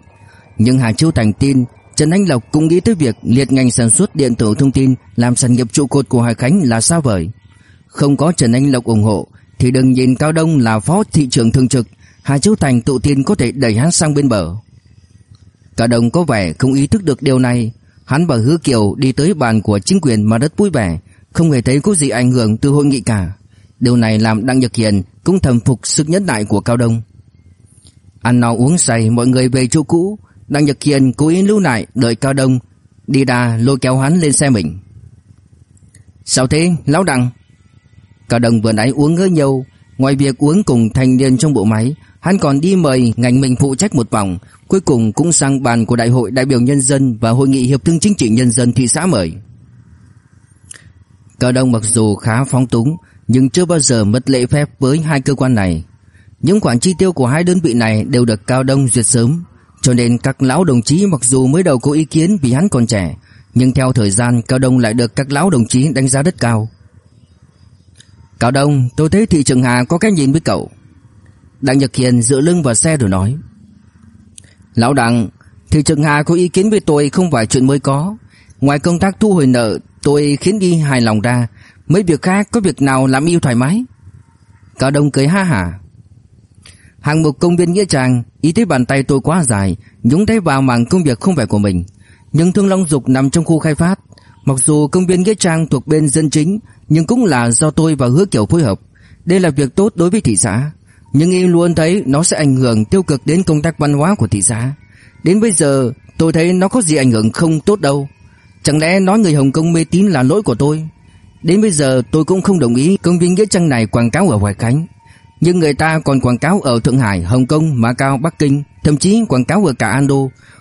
Nhưng Hà Châu Thành tin Trần Anh Lộc cũng nghĩ tới việc liệt ngành sản xuất điện tử thông tin làm sản nghiệp trụ cột của Hoài Khánh là sao vời. Không có Trần Anh Lộc ủng hộ thì đừng nhìn Cao Đông là phó thị trưởng thường trực, Hà Châu Thành tự tin có thể đẩy hắn sang bên bờ. Cao Đông có vẻ không ý thức được điều này, hắn và Hứa Kiều đi tới bàn của chính quyền mà rất vui vẻ, không hề thấy có gì ảnh hưởng từ hội nghị cả. Điều này làm Đặng Nhật Hiền cũng thầm phục sức nhẫn nại của Cao Đông. Ăn no uống say mọi người về chỗ cũ, Đặng Nhật Hiền cố ý lưu lại đợi Cao Đông đi đà lôi kéo hắn lên xe mình. Sao thế, lão Đặng? Cao Đông vừa nãy uống hơi nhiều, ngoài việc uống cùng thanh niên trong bộ máy, hắn còn đi mời ngành mình phụ trách một vòng, cuối cùng cũng sang bàn của Đại hội đại biểu nhân dân và hội nghị hiệp thương chính trị nhân dân thị xã mời. Cao Đông mặc dù khá phóng túng, nhưng chưa bao giờ mất lễ phép với hai cơ quan này. Những khoản chi tiêu của hai đơn vị này đều được Cao Đông duyệt sớm, cho nên các lão đồng chí mặc dù mới đầu có ý kiến vì hắn còn trẻ, nhưng theo thời gian Cao Đông lại được các lão đồng chí đánh giá rất cao. Cao Đông, tôi thấy thị trường Hà có cái nhìn với cậu. Đặng Nhật Hiền dựa lưng vào xe rồi nói. Lão Đặng, thị trường Hà có ý kiến với tôi không phải chuyện mới có. Ngoài công tác thu hồi nợ, tôi khiến đi hài lòng ra. Mấy việc khác có việc nào làm yêu thoải mái? Cao Đông cười ha hả. Hàng một công viên Nghĩa Trang, ý thấy bàn tay tôi quá dài, nhúng tay vào mảng công việc không phải của mình. Nhưng Thương Long Dục nằm trong khu khai phát. Mặc dù công viên Nghĩa Trang thuộc bên dân chính, nhưng cũng là do tôi và Hứa Kiểu phối hợp. Đây là việc tốt đối với thị xã. Nhưng em luôn thấy nó sẽ ảnh hưởng tiêu cực đến công tác văn hóa của thị xã. Đến bây giờ tôi thấy nó có gì ảnh hưởng không tốt đâu. Chẳng lẽ nói người Hồng Kông mê tín là lỗi của tôi? Đến bây giờ tôi cũng không đồng ý công viên Nghĩa Trang này quảng cáo ở Hoài Khánh. Nhưng người ta còn quảng cáo ở Thượng Hải, Hồng Kông, Macau, Bắc Kinh, thậm chí quảng cáo ở cả Ando.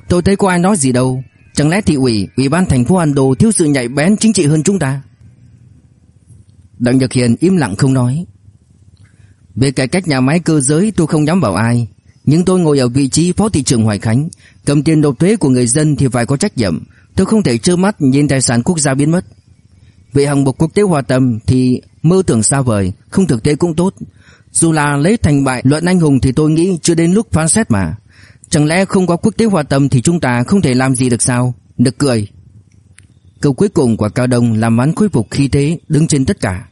Tôi thấy có ai nói gì đâu. Chẳng lẽ thị ủy, ủy ban thành phố Ando thiếu sự nhạy bén chính trị hơn chúng ta? Đặng Nhật Hiền im lặng không nói. Về cải cách nhà máy cơ giới tôi không nhắm vào ai. Nhưng tôi ngồi ở vị trí phó thị trưởng Hoài Khánh, cầm tiền nộp thuế của người dân thì phải có trách nhiệm. Tôi không thể trơ mắt nhìn tài sản quốc gia biến mất. Về hạng mục quốc tế hòa tâm thì mơ tưởng xa vời, không thực tế cũng tốt. Dù là lấy thành bại luận anh hùng thì tôi nghĩ chưa đến lúc phán xét mà. Chẳng lẽ không có quốc tế hòa tâm thì chúng ta không thể làm gì được sao? Được cười. Câu cuối cùng của Cao Đông làm hắn khôi phục khí thế đứng trên tất cả.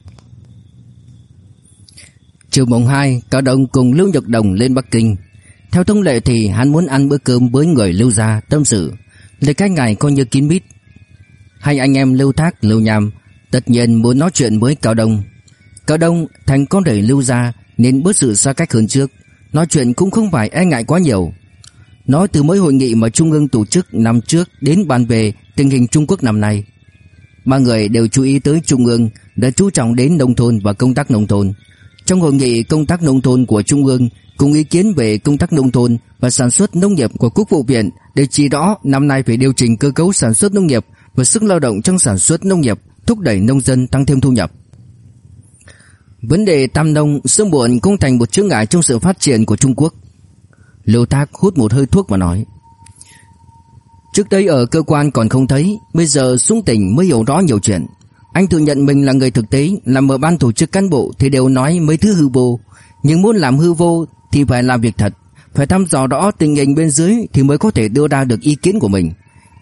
Chiều mùng 2, Cao Đông cùng Lưu Nhật Đồng lên Bắc Kinh. Theo thông lệ thì hắn muốn ăn bữa cơm với người Lưu gia tâm sự. Lời cách ngài coi như kín mít. Hai anh em Lưu Thác, Lưu Nham tất nhiên muốn nói chuyện với Cao Đông. Cao Đông thành con rể Lưu gia nên bớt sự xa cách hơn trước. Nói chuyện cũng không phải e ngại quá nhiều. Nói từ mỗi hội nghị mà Trung ương tổ chức năm trước đến bàn về tình hình Trung Quốc năm nay. Ba người đều chú ý tới Trung ương đã chú trọng đến nông thôn và công tác nông thôn. Trong hội nghị công tác nông thôn của Trung ương cùng ý kiến về công tác nông thôn và sản xuất nông nghiệp của Quốc vụ viện để chỉ rõ năm nay phải điều chỉnh cơ cấu sản xuất nông nghiệp và sức lao động trong sản xuất nông nghiệp, thúc đẩy nông dân tăng thêm thu nhập. Vấn đề tam nông sớm muộn cũng thành một chướng ngại trong sự phát triển của Trung Quốc. Lưu Thác hút một hơi thuốc và nói: Trước đây ở cơ quan còn không thấy, bây giờ xuống tỉnh mới hiểu rõ nhiều chuyện. Anh thừa nhận mình là người thực tế, làm ở ban tổ chức cán bộ thì đều nói mấy thứ hư vô, nhưng muốn làm hư vô thì phải làm việc thật, phải thăm dò rõ tình hình bên dưới thì mới có thể đưa ra được ý kiến của mình.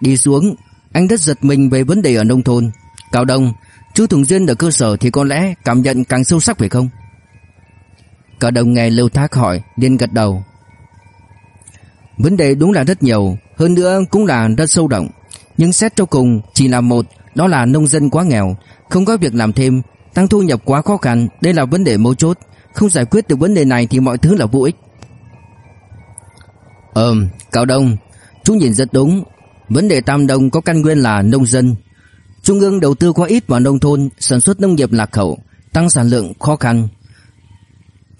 Đi xuống, anh rất giật mình về vấn đề ở nông thôn. Cao Đông, chú Tùng Duyên ở cơ sở thì có lẽ cảm nhận càng sâu sắc phải không? Cao Đông nghe Lưu Thác hỏi, liền gật đầu. Vấn đề đúng là rất nhiều, hơn nữa cũng là rất sâu động. Nhưng xét cho cùng chỉ là một, đó là nông dân quá nghèo, không có việc làm thêm, tăng thu nhập quá khó khăn, đây là vấn đề mấu chốt. Không giải quyết được vấn đề này thì mọi thứ là vô ích. ờm, Cao Đông, chú nhìn rất đúng. Vấn đề Tam Đông có căn nguyên là nông dân. Trung ương đầu tư quá ít vào nông thôn, sản xuất nông nghiệp lạc hậu, tăng sản lượng khó khăn.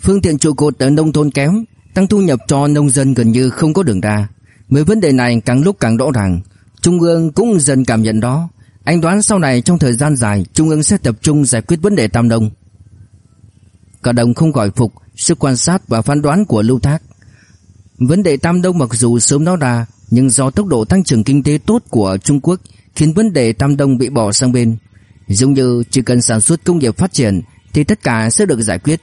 Phương tiện trụ cột ở nông thôn kém, tăng thu nhập cho nông dân gần như không có đường ra. Mấy vấn đề này càng lúc càng rõ ràng, Trung ương cũng dần cảm nhận đó. Anh đoán sau này trong thời gian dài, Trung ương sẽ tập trung giải quyết vấn đề Tam Đông. Cả đồng không gọi phục sự quan sát và phán đoán của Lưu Thác. Vấn đề Tam Đông mặc dù sớm nói ra, nhưng do tốc độ tăng trưởng kinh tế tốt của Trung Quốc khiến vấn đề Tam Đông bị bỏ sang bên. Giống như chỉ cần sản xuất công nghiệp phát triển thì tất cả sẽ được giải quyết.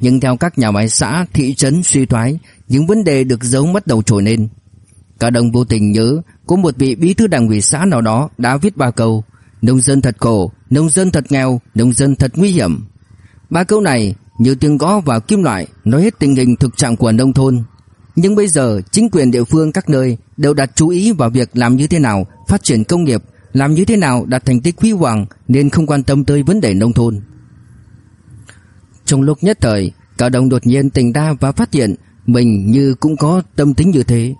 Nhưng theo các nhà máy xã, thị trấn suy thoái, những vấn đề được giấu bắt đầu trồi lên. Cả đồng vô tình nhớ có một vị bí thư đảng ủy xã nào đó đã viết ba câu Nông dân thật khổ, nông dân thật nghèo, nông dân thật nguy hiểm. Ba câu này nhiều tiếng gõ vào kim loại nói hết tình hình thực trạng của nông thôn. Nhưng bây giờ chính quyền địa phương các nơi đều đặt chú ý vào việc làm như thế nào phát triển công nghiệp, làm như thế nào đạt thành tích huy hoàng nên không quan tâm tới vấn đề nông thôn. Trong lúc nhất thời, cả đồng đột nhiên tỉnh ra và phát hiện mình như cũng có tâm tính như thế.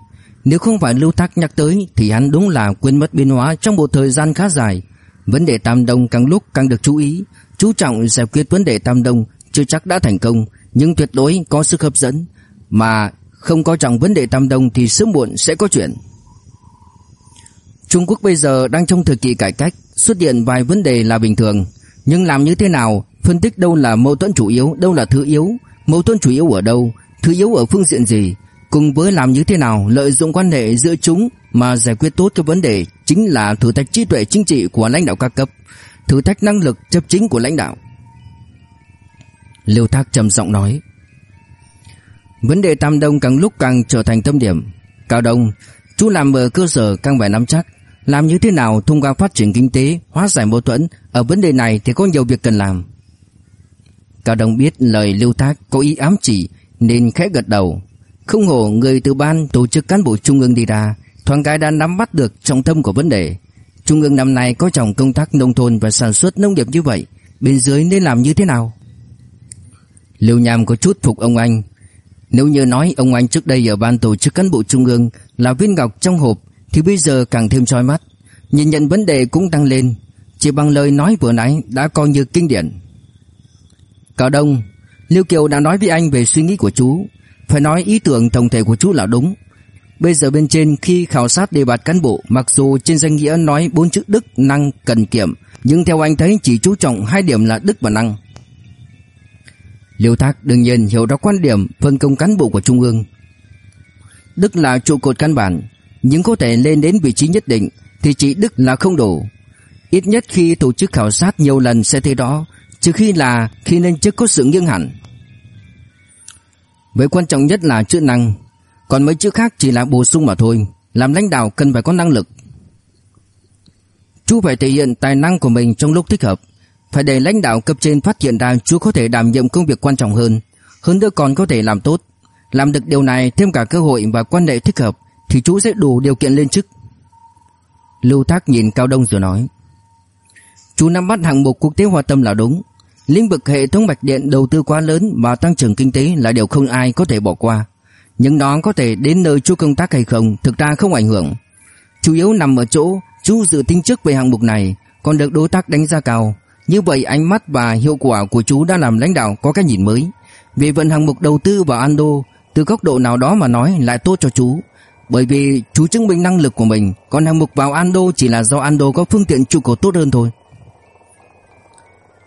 Nếu không phải Lưu Thác nhắc tới thì hắn đúng là quên mất biến hóa trong một thời gian khá dài. Vấn đề Tam Đông càng lúc càng được chú ý, chú trọng giải quyết vấn đề Tam Đông chưa chắc đã thành công, nhưng tuyệt đối có sức hấp dẫn, mà không có trọng vấn đề Tam Đông thì sớm muộn sẽ có chuyện. Trung Quốc bây giờ đang trong thời kỳ cải cách, xuất hiện vài vấn đề là bình thường, nhưng làm như thế nào, phân tích đâu là mâu thuẫn chủ yếu, đâu là thứ yếu, mâu thuẫn chủ yếu ở đâu, thứ yếu ở phương diện gì, cùng với làm như thế nào lợi dụng quan hệ giữa chúng mà giải quyết tốt cái vấn đề chính là thử thách trí tuệ chính trị của lãnh đạo các cấp, thử thách năng lực chấp chính của lãnh đạo. Liêu Thác trầm giọng nói. Vấn đề Tam Đông càng lúc càng trở thành tâm điểm. Cao Đông, chú làm ở cơ sở càng phải nắm chắc, làm như thế nào thông qua phát triển kinh tế, hóa giải mâu thuẫn, ở vấn đề này thì có nhiều việc cần làm. Cao Đông biết lời Liêu Thác có ý ám chỉ nên khẽ gật đầu. Không hổ người từ ban tổ chức cán bộ trung ương đi ra, thoáng cái đã nắm bắt được trọng tâm của vấn đề. Trung ương năm nay có trọng công tác nông thôn và sản xuất nông nghiệp như vậy, bên dưới nên làm như thế nào? Liêu Nham có chút phục ông anh. Nếu như nói ông anh trước đây ở ban tổ chức cán bộ trung ương là viên ngọc trong hộp thì bây giờ càng thêm chói mắt. Nhìn nhận vấn đề cũng tăng lên, chỉ bằng lời nói vừa nãy đã coi như kinh điển. Cao Đông, Liêu Kiều đã nói với anh về suy nghĩ của chú, phải nói ý tưởng tổng thể của chú là đúng. Bây giờ bên trên khi khảo sát đề bạt cán bộ, mặc dù trên danh nghĩa nói bốn chữ đức, năng, cần kiệm, nhưng theo anh thấy chỉ chú trọng hai điểm là đức và năng. Liêu Thác đương nhiên hiểu rõ quan điểm phân công cán bộ của Trung ương. Đức là trụ cột căn bản, nhưng có thể lên đến vị trí nhất định thì chỉ đức là không đủ. Ít nhất khi tổ chức khảo sát nhiều lần sẽ thấy đó, trừ khi là khi lên chức có sự nghiêng hẳn. Với quan trọng nhất là chữ năng, còn mấy chữ khác chỉ là bổ sung mà thôi, làm lãnh đạo cần phải có năng lực. Chú phải thể hiện tài năng của mình trong lúc thích hợp, phải để lãnh đạo cấp trên phát hiện ra chú có thể đảm nhiệm công việc quan trọng hơn, hơn nữa còn có thể làm tốt. Làm được điều này thêm cả cơ hội và quan hệ thích hợp Thì chú sẽ đủ điều kiện lên chức. Lưu Thác nhìn Cao Đông rồi nói Chú nắm bắt hạng mục quốc tế hòa tâm là đúng. Lĩnh vực hệ thống mạch điện đầu tư quá lớn và tăng trưởng kinh tế là điều không ai có thể bỏ qua. Nhưng nó có thể đến nơi chú công tác hay không thực ra không ảnh hưởng. Chủ yếu nằm ở chỗ chú dự tính trước về hạng mục này Còn được đối tác đánh giá cao. Như vậy ánh mắt và hiệu quả của chú đã làm lãnh đạo có cái nhìn mới. Về vận hạng mục đầu tư vào Ando, Từ góc độ nào đó mà nói lại tốt cho chú. Bởi vì chú chứng minh năng lực của mình, Còn hạng mục vào Ando chỉ là do Ando có phương tiện trụ cột tốt hơn thôi.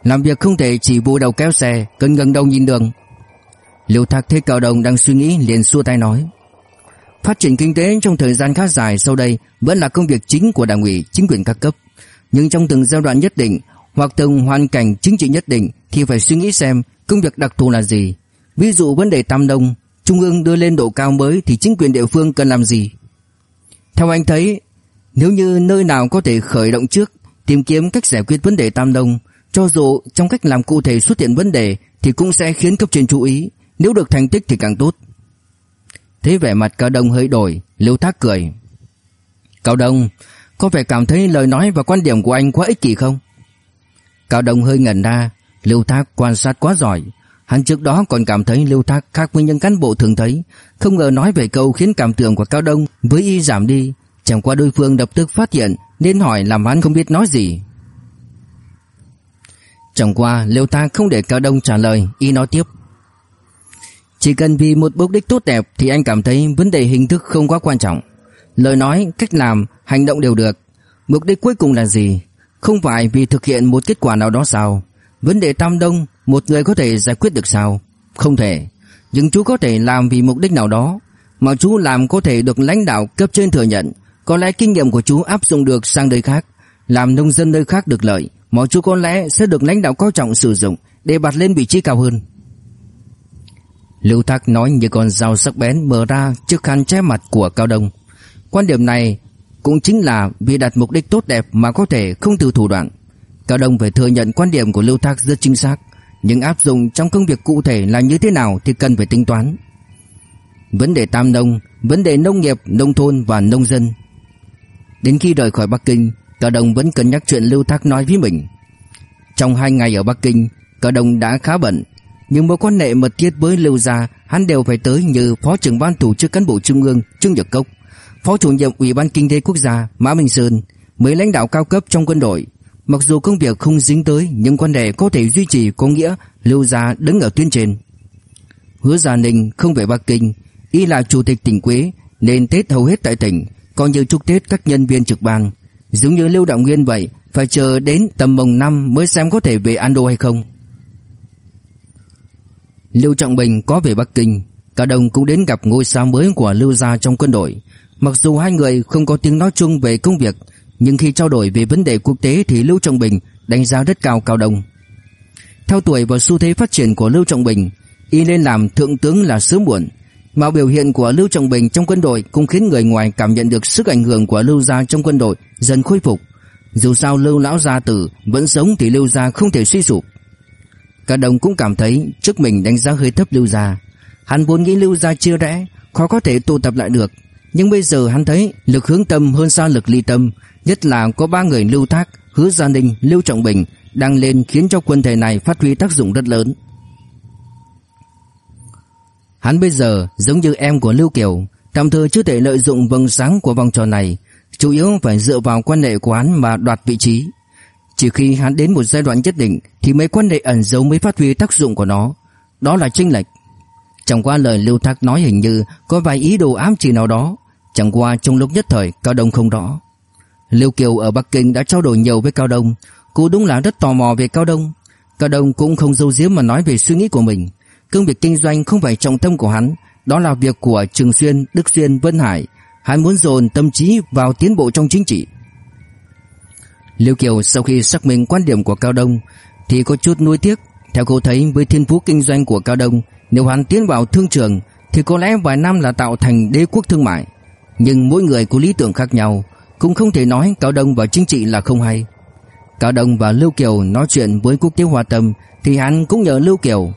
Làm việc không thể chỉ vụ đầu kéo xe Cần gần đầu nhìn đường. Liêu Thạc thấy Cao Đồng đang suy nghĩ liền xua tay nói. Phát triển kinh tế trong thời gian khá dài sau đây Vẫn là công việc chính của đảng ủy, chính quyền các cấp. Nhưng trong từng giai đoạn nhất định hoặc từng hoàn cảnh chính trị nhất định Thì phải suy nghĩ xem công việc đặc thù là gì Ví dụ vấn đề Tam Đông Trung ương đưa lên độ cao mới Thì chính quyền địa phương cần làm gì Theo anh thấy Nếu như nơi nào có thể khởi động trước Tìm kiếm cách giải quyết vấn đề Tam Đông cho dù trong cách làm cụ thể xuất hiện vấn đề thì cũng sẽ khiến cấp trên chú ý, nếu được thành tích thì càng tốt. Thế vẻ mặt Cao Đông hơi đổi, Liêu Thác cười. Cao Đông, có phải cảm thấy lời nói và quan điểm của anh quá ích kỷ không? Cao Đông hơi ngẩn ra, Lưu Thác quan sát quá giỏi. Hắn trước đó còn cảm thấy Lưu Thác khác với những cán bộ thường thấy, không ngờ nói về câu khiến cảm tưởng của Cao Đông với y giảm đi. Chẳng qua đối phương lập tức phát hiện nên hỏi làm hắn không biết nói gì. Chẳng qua Liêu thác không để Cao Đông trả lời Y nói tiếp Chỉ cần vì một mục đích tốt đẹp Thì anh cảm thấy vấn đề hình thức không quá quan trọng Lời nói, cách làm, hành động đều được Mục đích cuối cùng là gì không phải vì thực hiện một kết quả nào đó sao? Vấn đề Tam Đông, Một người có thể giải quyết được sao? Không thể. Nhưng chú có thể làm vì mục đích nào đó. Mà chú làm có thể được lãnh đạo cấp trên thừa nhận. Có lẽ kinh nghiệm của chú áp dụng được sang nơi khác. Làm nông dân nơi khác được lợi. Mọi chú có lẽ sẽ được lãnh đạo coi trọng sử dụng để bạt lên vị trí cao hơn. Lưu Thác nói như con dao sắc bén mở ra trước khăn che mặt của Cao Đông. Quan điểm này cũng chính là vì đặt mục đích tốt đẹp mà có thể không từ thủ đoạn. Cao Đông phải thừa nhận quan điểm của Lưu Thác rất chính xác, nhưng áp dụng trong công việc cụ thể là như thế nào thì cần phải tính toán. Vấn đề tam nông, vấn đề nông nghiệp, nông thôn và nông dân. Đến khi rời khỏi Bắc Kinh, Cao Đông vẫn cân nhắc chuyện Lưu Thác nói với mình. Trong hai ngày ở Bắc Kinh, Cao Đông đã khá bận, nhưng mối quan hệ mật thiết với Lưu gia, hắn đều phải tới như Phó trưởng ban tổ chức cán bộ trung ương Trương Nhật Cốc, Phó chủ nhiệm Ủy ban Kinh tế Quốc gia Mã Minh Sơn, mấy lãnh đạo cao cấp trong quân đội. Mặc dù công việc không dính tới, nhưng quan hệ có thể duy trì có nghĩa Lưu gia đứng ở tuyến trên. Hứa Gia Ninh không về Bắc Kinh, y là chủ tịch tỉnh Quế nên Tết hầu hết tại tỉnh, còn như chúc Tết các nhân viên trực ban. Giống như Lưu Đạo Nguyên vậy Phải chờ đến tầm mồng năm mới xem có thể về Ando hay không Lưu Trọng Bình có về Bắc Kinh Cả đồng cũng đến gặp ngôi sao mới của Lưu Gia trong quân đội Mặc dù hai người không có tiếng nói chung về công việc Nhưng khi trao đổi về vấn đề quốc tế Thì Lưu Trọng Bình đánh giá rất cao Cao Đông Theo tuổi và xu thế phát triển của Lưu Trọng Bình Y lên làm thượng tướng là sớm muộn mà biểu hiện của Lưu Trọng Bình trong quân đội cũng khiến người ngoài cảm nhận được sức ảnh hưởng của Lưu gia trong quân đội dần khôi phục. Dù sao Lưu lão gia tử vẫn sống thì Lưu gia không thể suy sụp. Cả đồng cũng cảm thấy trước mình đánh giá hơi thấp Lưu gia. Hắn vốn nghĩ Lưu gia chưa rẽ, khó có thể tụ tập lại được, nhưng bây giờ hắn thấy lực hướng tâm hơn xa lực ly tâm, nhất là có ba người Lưu Thác, Hứa Gia Ninh, Lưu Trọng Bình đang lên khiến cho quân thể này phát huy tác dụng rất lớn. Hắn bây giờ giống như em của Lưu Kiều, tạm thời chưa thể lợi dụng vầng sáng của vòng tròn này, chủ yếu phải dựa vào quan hệ của hắn mà đoạt vị trí. Chỉ khi hắn đến một giai đoạn nhất định thì mấy quan hệ ẩn giấu mới phát huy tác dụng của nó, đó là chênh lệch. Chẳng qua lời Lưu Thác nói hình như có vài ý đồ ám chỉ nào đó, chẳng qua trong lúc nhất thời Cao Đông không rõ. liêu Kiều ở Bắc Kinh đã trao đổi nhiều với Cao Đông, cô đúng là rất tò mò về Cao Đông. Cao Đông cũng không dâu giếm mà nói về suy nghĩ của mình. Công việc kinh doanh không phải trọng tâm của hắn, đó là việc của Trường Xuyên, Đức Xuyên, Vân Hải. Hắn muốn dồn tâm trí vào tiến bộ trong chính trị. Liêu Kiều sau khi xác minh quan điểm của Cao Đông thì có chút nuối tiếc. Theo cô thấy với thiên phú kinh doanh của Cao Đông, nếu hắn tiến vào thương trường thì có lẽ vài năm là tạo thành đế quốc thương mại. Nhưng mỗi người có lý tưởng khác nhau, cũng không thể nói Cao Đông và chính trị là không hay. Cao Đông và Lưu Kiều nói chuyện với quốc tế hòa tâm thì hắn cũng nhờ Lưu Kiều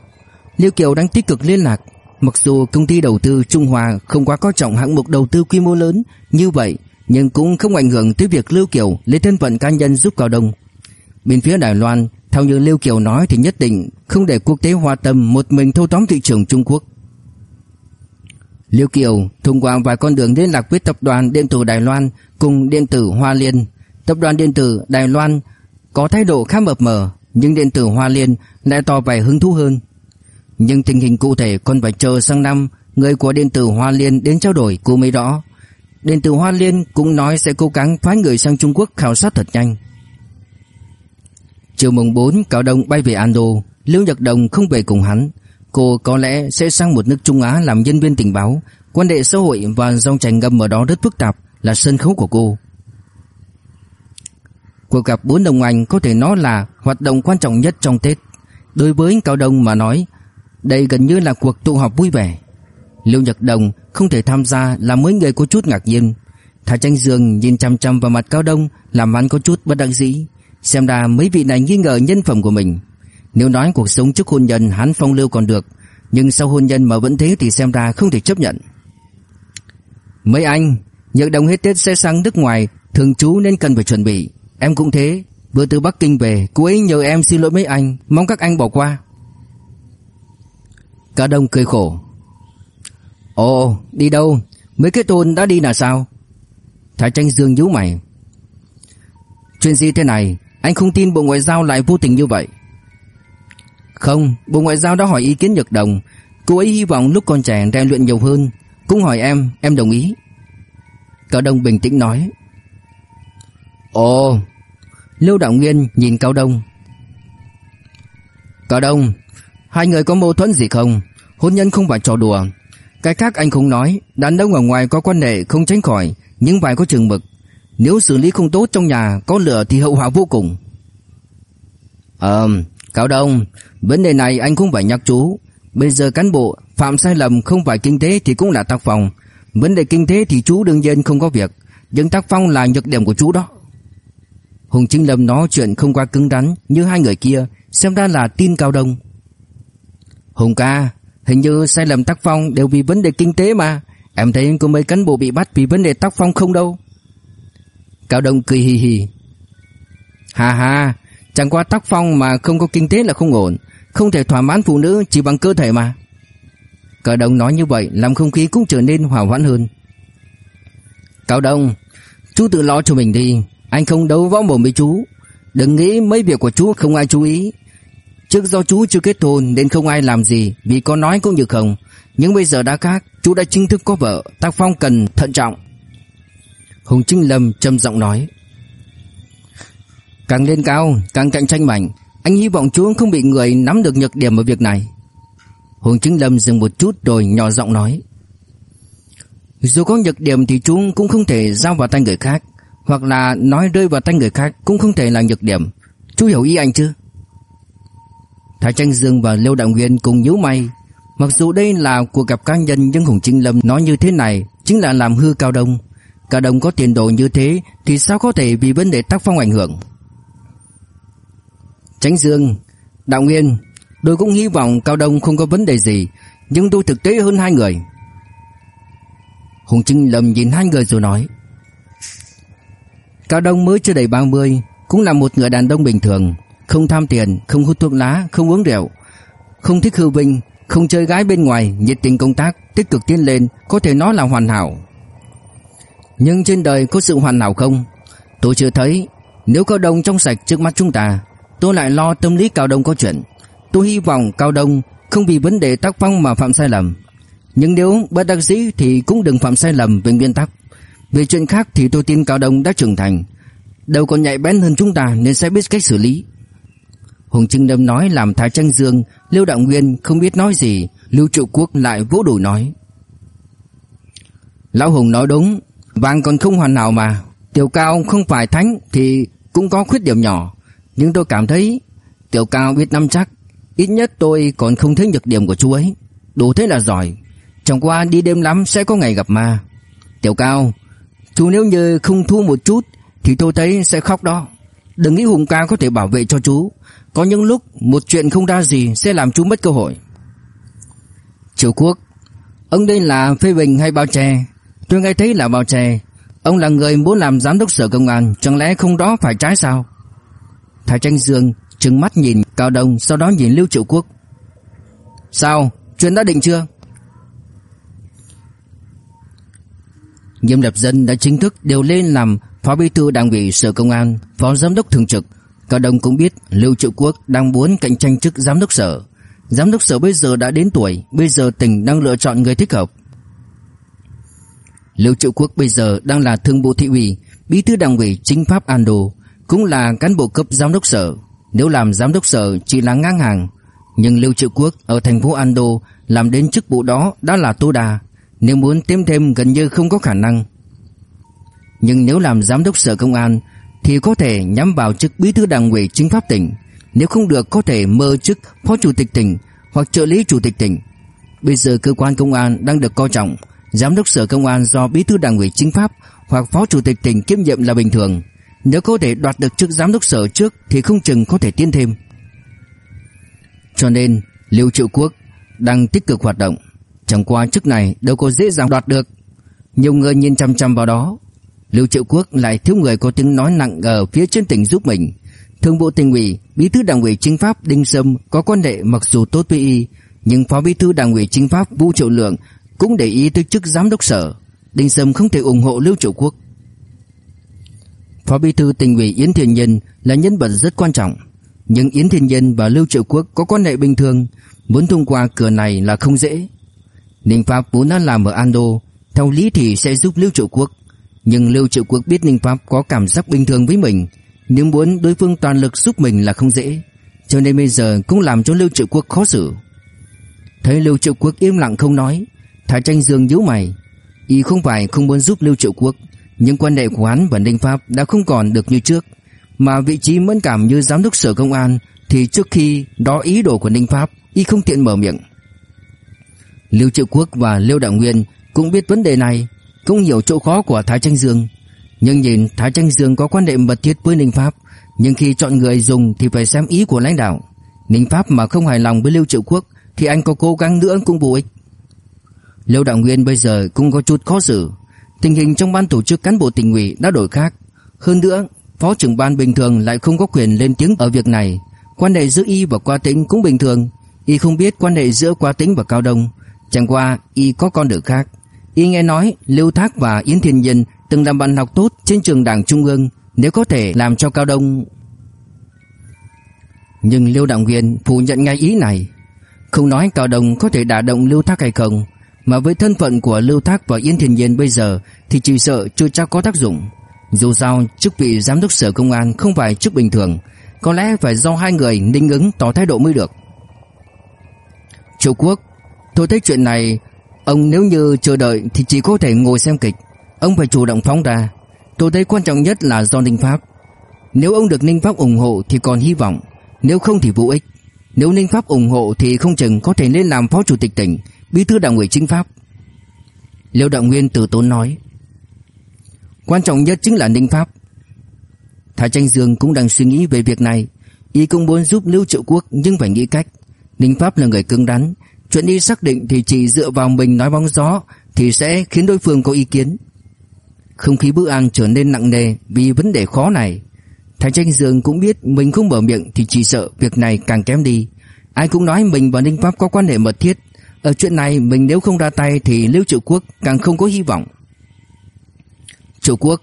Lưu Kiều đang tích cực liên lạc Mặc dù công ty đầu tư Trung Hoa không quá coi trọng hạng mục đầu tư quy mô lớn như vậy, nhưng cũng không ảnh hưởng tới việc Lưu Kiều lấy thân phận cá nhân giúp Cao Đông. Bên phía Đài Loan, theo như Lưu Kiều nói thì nhất định không để quốc tế hòa tâm một mình thâu tóm thị trường Trung Quốc. Liêu Kiều thông qua vài con đường liên lạc với tập đoàn điện tử Đài Loan cùng điện tử Hoa Liên. Tập đoàn điện tử Đài Loan có thái độ khá mập mờ, nhưng điện tử Hoa Liên lại tỏ vẻ hứng thú hơn. Nhưng tình hình cụ thể còn phải chờ sang năm người của điện tử Hoa Liên đến trao đổi cô mới rõ. Điện tử Hoa Liên cũng nói sẽ cố gắng phái người sang Trung Quốc khảo sát thật nhanh. Chiều mùng 4 Cao Đông bay về Ando, Lưu Nhật Đồng không về cùng hắn. Cô có lẽ sẽ sang một nước Trung Á làm nhân viên tình báo, quan hệ xã hội và dòng chảy ngầm ở đó rất phức tạp, là sân khấu của cô. Cuộc gặp bốn đồng anh có thể nói là hoạt động quan trọng nhất trong Tết. Đối với Cao Đông mà nói, đây gần như là cuộc tụ họp vui vẻ. Lưu Nhật Đồng không thể tham gia làm mấy người có chút ngạc nhiên. Thả Tranh Dương nhìn chăm chăm vào mặt Cao Đông làm hắn có chút bất đắc dĩ. Xem ra mấy vị này nghi ngờ nhân phẩm của mình. Nếu nói cuộc sống trước hôn nhân hắn phong lưu còn được, nhưng sau hôn nhân mà vẫn thế thì xem ra không thể chấp nhận. Mấy anh, nhận Đồng hết Tết sẽ sang nước ngoài, thường trú nên cần phải chuẩn bị. Em cũng thế, vừa từ Bắc Kinh về, cô ấy nhờ em xin lỗi mấy anh, mong các anh bỏ qua. Cả đông cười khổ. Ồ, đi đâu? Mấy cái tôn đã đi là sao? Thái tranh dương nhíu mày. Chuyện gì thế này? Anh không tin Bộ Ngoại giao lại vô tình như vậy. Không, Bộ Ngoại giao đã hỏi ý kiến Nhật Đồng. Cô ấy hy vọng lúc con trẻ rèn luyện nhiều hơn. Cũng hỏi em, em đồng ý. Cao Đông bình tĩnh nói. Ồ, Lưu Đạo Nguyên nhìn Cao Đông. Cao Đông, hai người có mâu thuẫn gì không? Hôn nhân không phải trò đùa. Cái khác anh không nói, đàn ông ở ngoài có quan hệ không tránh khỏi, nhưng phải có chừng mực. Nếu xử lý không tốt trong nhà có lửa thì hậu quả vô cùng. Ờ, Cao Đông, vấn đề này anh cũng phải nhắc chú. Bây giờ cán bộ phạm sai lầm không phải kinh tế thì cũng là tác phong. Vấn đề kinh tế thì chú đương nhiên không có việc, nhưng tác phong là nhược điểm của chú đó. Hùng chính Lâm nói chuyện không quá cứng rắn như hai người kia, xem ra là tin Cao Đông. Hùng ca, hình như sai lầm tác phong đều vì vấn đề kinh tế mà. Em thấy có mấy cán bộ bị bắt vì vấn đề tác phong không đâu. Cao Đông cười hì hì. Hà hà, chẳng qua tác phong mà không có kinh tế là không ổn. Không thể thỏa mãn phụ nữ chỉ bằng cơ thể mà. Cao Đông nói như vậy làm không khí cũng trở nên hòa hoãn hơn. Cao Đông, chú tự lo cho mình đi. Anh không đấu võ mồm với chú Đừng nghĩ mấy việc của chú không ai chú ý Trước do chú chưa kết hôn Nên không ai làm gì Vì có nói cũng như không Nhưng bây giờ đã khác Chú đã chính thức có vợ Tác phong cần thận trọng Hùng Trinh Lâm trầm giọng nói Càng lên cao, Càng cạnh tranh mạnh Anh hy vọng chú không bị người nắm được nhược điểm ở việc này Hùng Trinh Lâm dừng một chút rồi nhỏ giọng nói Dù có nhược điểm thì chú cũng không thể giao vào tay người khác, hoặc là nói rơi vào tay người khác cũng không thể là nhược điểm. Chú hiểu ý anh chứ? Thái Tranh Dương và Lưu Đạo Nguyên cùng nhíu mày. Mặc dù đây là cuộc gặp cá nhân, nhưng Hùng Trinh Lâm nói như thế này chính là làm hư Cao Đông. Cao Đông có tiền đồ như thế thì sao có thể vì vấn đề tác phong ảnh hưởng? Tránh Dương, Đạo Nguyên, tôi cũng hy vọng Cao Đông không có vấn đề gì, nhưng tôi thực tế hơn hai người. Hùng Trinh Lâm nhìn hai người rồi nói. Cao Đông mới chưa đầy 30 Cũng là một người đàn ông bình thường Không tham tiền, không hút thuốc lá, không uống rượu Không thích hư vinh Không chơi gái bên ngoài, nhiệt tình công tác Tích cực tiến lên, có thể nói là hoàn hảo Nhưng trên đời có sự hoàn hảo không? Tôi chưa thấy Nếu Cao Đông trong sạch trước mắt chúng ta Tôi lại lo tâm lý Cao Đông có chuyện. Tôi hy vọng Cao Đông không vì vấn đề tác phong mà phạm sai lầm. Nhưng nếu bất đắc dĩ thì cũng đừng phạm sai lầm về nguyên tắc. Về chuyện khác thì tôi tin Cao Đông đã trưởng thành. Đâu còn nhạy bén hơn chúng ta Nên sẽ biết cách xử lý. Hùng Trinh đâm nói làm Thái Tranh Dương, Lưu Đạo Nguyên không biết nói gì, Lưu Trụ Quốc lại vỗ đùi nói. Lão Hùng nói đúng, Vàng còn không hoàn hảo mà, Tiểu Cao không phải thánh Thì cũng có khuyết điểm nhỏ. Nhưng tôi cảm thấy Tiểu Cao biết năm chắc, Ít nhất tôi còn không thấy nhược điểm của chú ấy. Đủ thế là giỏi. Chẳng qua đi đêm lắm sẽ có ngày gặp ma. Tiểu Cao, Chú nếu như không thua một chút Thì tôi thấy sẽ khóc đó. Đừng nghĩ Hùng ca có thể bảo vệ cho chú. Có những lúc một chuyện không đa gì Sẽ làm chú mất cơ hội. Triều Quốc, Ông đây là phê bình hay bao che? Tôi nghe thấy là bao che. Ông là người muốn làm giám đốc sở công an, Chẳng lẽ không đó phải trái sao? Thái Tranh Dương trừng mắt nhìn Cao Đông Sau đó nhìn Lưu Triệu Quốc Sao chuyện đã định chưa Nghiêm Lập Dân đã chính thức điều lên làm Phó Bí thư Đảng ủy Sở Công an, Phó Giám đốc Thường trực. Cao Đông cũng biết Lưu Triệu Quốc đang muốn cạnh tranh chức Giám đốc Sở. Giám đốc Sở bây giờ đã đến tuổi, bây giờ tỉnh đang lựa chọn người thích hợp. Lưu Triệu Quốc bây giờ đang là Thương vụ thị ủy, Bí thư Đảng ủy Chính pháp Ando, cũng là cán bộ cấp Giám đốc Sở. Nếu làm Giám đốc Sở chỉ là ngang hàng, nhưng Lưu Triệu Quốc ở thành phố Ando làm đến chức vụ đó đã là tô đà, nếu muốn thêm thêm gần như không có khả năng. Nhưng nếu làm giám đốc sở công an thì có thể nhắm vào chức bí thư đảng ủy chính pháp tỉnh, nếu không được có thể mơ chức phó chủ tịch tỉnh hoặc trợ lý chủ tịch tỉnh. Bây giờ cơ quan công an đang được coi trọng, giám đốc sở công an do bí thư đảng ủy chính pháp hoặc phó chủ tịch tỉnh kiêm nhiệm là bình thường. Nếu có thể đoạt được chức giám đốc sở trước thì không chừng có thể tiến thêm. Cho nên, Lưu Triệu Quốc đang tích cực hoạt động. Chẳng qua chức này đâu có dễ dàng đoạt được. Nhiều người nhìn chăm chăm vào đó. Lưu Triệu Quốc lại thiếu người có tiếng nói nặng ở phía trên tỉnh giúp mình. Thường bộ tỉnh ủy, bí thư đảng ủy chính pháp Đinh Sâm có quan hệ mặc dù tốt với y, nhưng phó bí thư đảng ủy chính pháp Vũ Triệu Lượng cũng để ý tới chức giám đốc sở. Đinh Sâm không thể ủng hộ Lưu Triệu Quốc. Phó bí thư tỉnh ủy Yến Thiên Nhân là nhân vật rất quan trọng, nhưng Yến Thiên Nhân và Lưu Triệu Quốc có quan hệ bình thường, muốn thông qua cửa này là không dễ. Ninh Pháp vốn đã làm ở Ando, theo lý thì sẽ giúp Lưu Triệu Quốc, nhưng Lưu Triệu Quốc biết Ninh Pháp có cảm giác bình thường với mình, nếu muốn đối phương toàn lực giúp mình là không dễ, cho nên bây giờ cũng làm cho Lưu Triệu Quốc khó xử. Thấy Lưu Triệu Quốc im lặng không nói, Thái Tranh Dương nhíu mày, y không phải không muốn giúp Lưu Triệu Quốc, những quan hệ của hắn và Ninh Pháp đã không còn được như trước, mà vị trí mẫn cảm như giám đốc sở công an thì trước khi đó ý đồ của Ninh Pháp, y không tiện mở miệng. Lưu Triệu Quốc và Lưu Đạo Nguyên cũng biết vấn đề này, cũng hiểu chỗ khó của Thái Tranh Dương. Nhưng nhìn Thái Tranh Dương có quan hệ mật thiết với Ninh Pháp, nhưng khi chọn người dùng thì phải xem ý của lãnh đạo. Ninh Pháp mà không hài lòng với Lưu Triệu Quốc thì anh có cố gắng nữa cũng vô ích. Lưu Đạo Nguyên bây giờ cũng có chút khó xử. Tình hình trong ban tổ chức cán bộ tỉnh ủy đã đổi khác. Hơn nữa, phó trưởng ban bình thường lại không có quyền lên tiếng ở việc này. Quan hệ giữa y và Qua Tĩnh cũng bình thường. Y không biết quan hệ giữa Qua Tĩnh và Cao Đông. Chẳng qua y có con đường khác. Y nghe nói Lưu Thác và Yến Thiên Nhân từng làm bạn học tốt trên trường đảng trung ương, nếu có thể làm cho Cao Đông. Nhưng Lưu Đạo Nguyên phủ nhận ngay ý này. Không nói Cao Đông có thể đả động Lưu Thác hay không, mà với thân phận của Lưu Thác và Yên Thiên Nhiên bây giờ thì chỉ sợ chưa chắc có tác dụng. Dù sao, chức vị giám đốc sở công an không phải chức bình thường, có lẽ phải do hai người ninh ứng tỏ thái độ mới được. Chủ quốc Tôi thấy chuyện này Ông nếu như chờ đợi thì chỉ có thể ngồi xem kịch. Ông phải chủ động phóng ra. Tôi thấy quan trọng nhất là do Ninh Pháp. Nếu ông được Ninh Pháp ủng hộ thì còn hy vọng. Nếu không thì vô ích. Nếu Ninh Pháp ủng hộ thì không chừng có thể lên làm phó chủ tịch tỉnh. Bí thư đảng ủy chính pháp. Liêu Đạo Nguyên từ tốn nói, Quan trọng nhất chính là Ninh Pháp. Thái Tranh Dương cũng đang suy nghĩ về việc này. Y cũng muốn giúp Lưu Triệu Quốc nhưng phải nghĩ cách. Ninh Pháp là người cứng rắn, Chuyện đi xác định thì chỉ dựa vào mình nói bóng gió Thì sẽ khiến đối phương có ý kiến. Không khí bữa ăn trở nên nặng nề Vì vấn đề khó này. Thái Tranh Dương cũng biết mình không mở miệng Thì chỉ sợ việc này càng kém đi. Ai cũng nói mình và Ninh Pháp có quan hệ mật thiết ở chuyện này, mình nếu không ra tay Thì Lưu Triệu Quốc càng không có hy vọng. Triệu Quốc,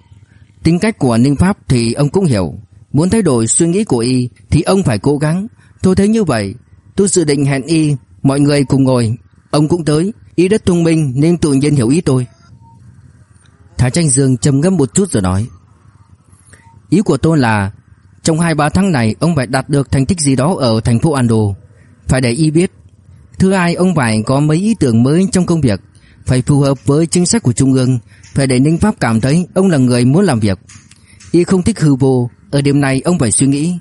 Tính cách của Ninh Pháp thì ông cũng hiểu. Muốn thay đổi suy nghĩ của y Thì ông phải cố gắng. Tôi thấy như vậy. Tôi dự định hẹn y, Mọi người cùng ngồi. Ông cũng tới. Y rất thông minh nên tự nhiên hiểu ý tôi. Thái Tranh Dương trầm ngâm một chút rồi nói, Ý của tôi là, Trong 2-3 tháng này, Ông phải đạt được thành tích gì đó ở thành phố Ando Phải để y biết Thứ hai ông phải có mấy ý tưởng mới trong công việc? Phải phù hợp với chính sách của Trung ương Phải để Ninh Pháp cảm thấy Ông là người muốn làm việc. Y không thích hư vô Ở điểm này ông phải suy nghĩ.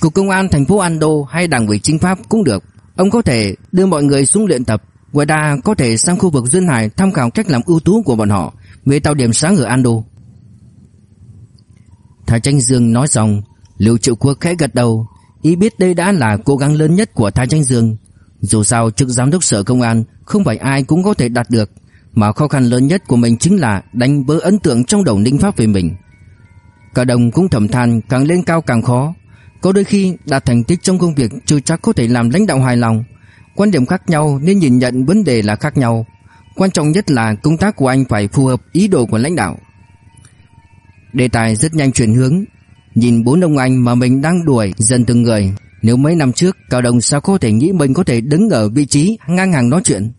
Cục công an thành phố Ando hay đảng ủy chính pháp cũng được. Ông có thể đưa mọi người xuống luyện tập. Ngoài ra có thể sang khu vực Duyên Hải tham khảo cách làm ưu tú của bọn họ về tạo điểm sáng ở Ando. Thái Tranh Dương nói xong, Lưu Triệu Quốc khẽ gật đầu, Y biết đây đã là cố gắng lớn nhất của Thái Tranh Dương. Dù sao chức giám đốc sở công an không phải ai cũng có thể đạt được, mà khó khăn lớn nhất của mình chính là đánh vỡ ấn tượng trong đầu Ninh Pháp về mình. Cả đồng cũng thầm than càng lên cao càng khó, có đôi khi đạt thành tích trong công việc chưa chắc có thể làm lãnh đạo hài lòng. Quan điểm khác nhau nên nhìn nhận vấn đề là khác nhau. Quan trọng nhất là công tác của anh phải phù hợp ý đồ của lãnh đạo. Đề tài rất nhanh chuyển hướng, nhìn bốn ông anh mà mình đang đuổi dần từng người. Nếu mấy năm trước Cao Đồng sao có thể nghĩ mình có thể đứng ở vị trí ngang hàng nói chuyện.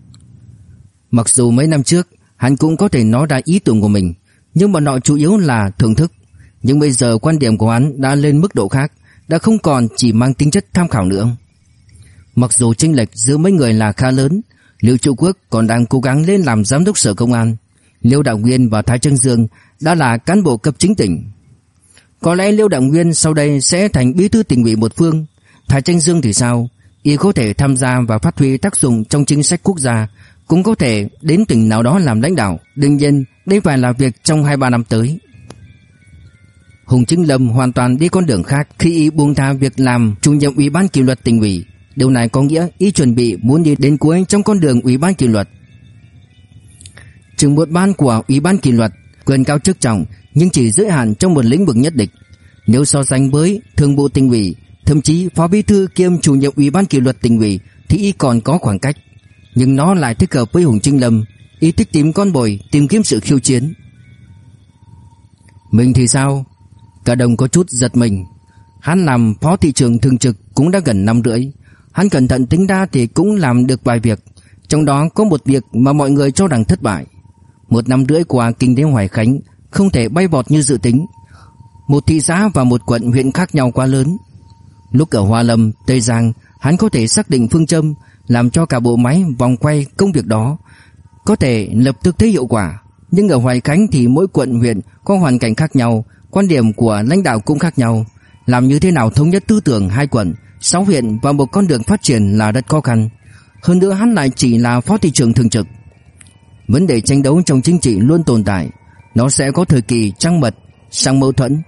Mặc dù mấy năm trước hắn cũng có thể nói ra ý tưởng của mình, nhưng mà nó chủ yếu là thưởng thức. Nhưng bây giờ quan điểm của hắn đã lên mức độ khác, đã không còn chỉ mang tính chất tham khảo nữa. Mặc dù chênh lệch giữa mấy người là khá lớn, Liêu Trụ Quốc còn đang cố gắng lên làm giám đốc sở công an. Liêu Đạo Nguyên và Thái Trân Dương đã là cán bộ cấp chính tỉnh. Có lẽ Liêu Đạo Nguyên sau đây sẽ thành bí thư tỉnh ủy một phương. Thái tranh Dương thì sao? Y có thể tham gia và phát huy tác dụng trong chính sách quốc gia, cũng có thể đến tỉnh nào đó làm lãnh đạo. Đương nhiên, đây phải là việc trong 2-3 năm tới. Hùng Chính Lâm hoàn toàn đi con đường khác khi y buông tha việc làm chủ nhiệm ủy ban kỷ luật tỉnh ủy. Điều này có nghĩa y chuẩn bị muốn đi đến cuối trong con đường ủy ban kỷ luật. Trường một ban của ủy ban kỷ luật quyền cao chức trọng nhưng chỉ giới hạn trong một lĩnh vực nhất định. Nếu so sánh với thường vụ tỉnh ủy, thậm chí phó bí thư kiêm chủ nhiệm ủy ban kỷ luật tỉnh ủy thì y còn có khoảng cách. Nhưng nó lại thích hợp với Hùng Trinh Lâm, y thích tìm con bồi, tìm kiếm sự khiêu chiến. Mình thì sao? Cả đồng có chút giật mình Hắn làm phó thị trưởng thường trực cũng đã gần năm rưỡi Hắn cẩn thận tính ra thì cũng làm được vài việc Trong đó có một việc mà mọi người cho rằng thất bại Một năm rưỡi qua kinh tế Hoài Khánh Không thể bay bọt như dự tính Một thị xã và một quận huyện khác nhau quá lớn Lúc ở Hoa Lâm, Tây Giang Hắn có thể xác định phương châm Làm cho cả bộ máy vòng quay công việc đó. Có thể lập tức thấy hiệu quả Nhưng ở Hoài Khánh thì mỗi quận huyện có hoàn cảnh khác nhau Quan điểm của lãnh đạo cũng khác nhau. Làm như thế nào thống nhất tư tưởng hai quận Sáu huyện và một con đường phát triển là rất khó khăn. Hơn nữa hắn lại chỉ là phó thị trưởng thường trực. Vấn đề tranh đấu trong chính trị luôn tồn tại. Nó sẽ có thời kỳ trăng mật Sang mâu thuẫn.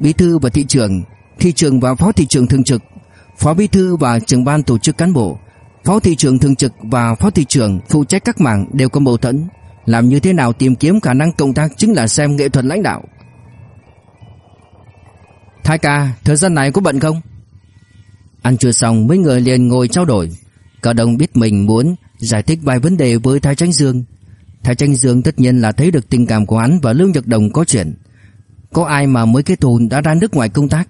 Bí thư và thị trưởng Thị trưởng và phó thị trưởng thường trực Phó bí thư và trưởng ban tổ chức cán bộ Phó thị trưởng thường trực và phó thị trưởng Phụ trách các mảng đều có mâu thuẫn Làm như thế nào tìm kiếm khả năng công tác Chính là xem nghệ thuật lãnh đạo Thái ca, thời gian này có bận không? Ăn trưa xong mấy người liền ngồi trao đổi. Cả đồng biết mình muốn giải thích vài vấn đề với Thái Tranh Dương. Thái Tranh Dương tất nhiên là thấy được tình cảm của hắn và Lương Nhật Đồng có chuyện. Có ai mà mới kết hôn đã ra nước ngoài công tác?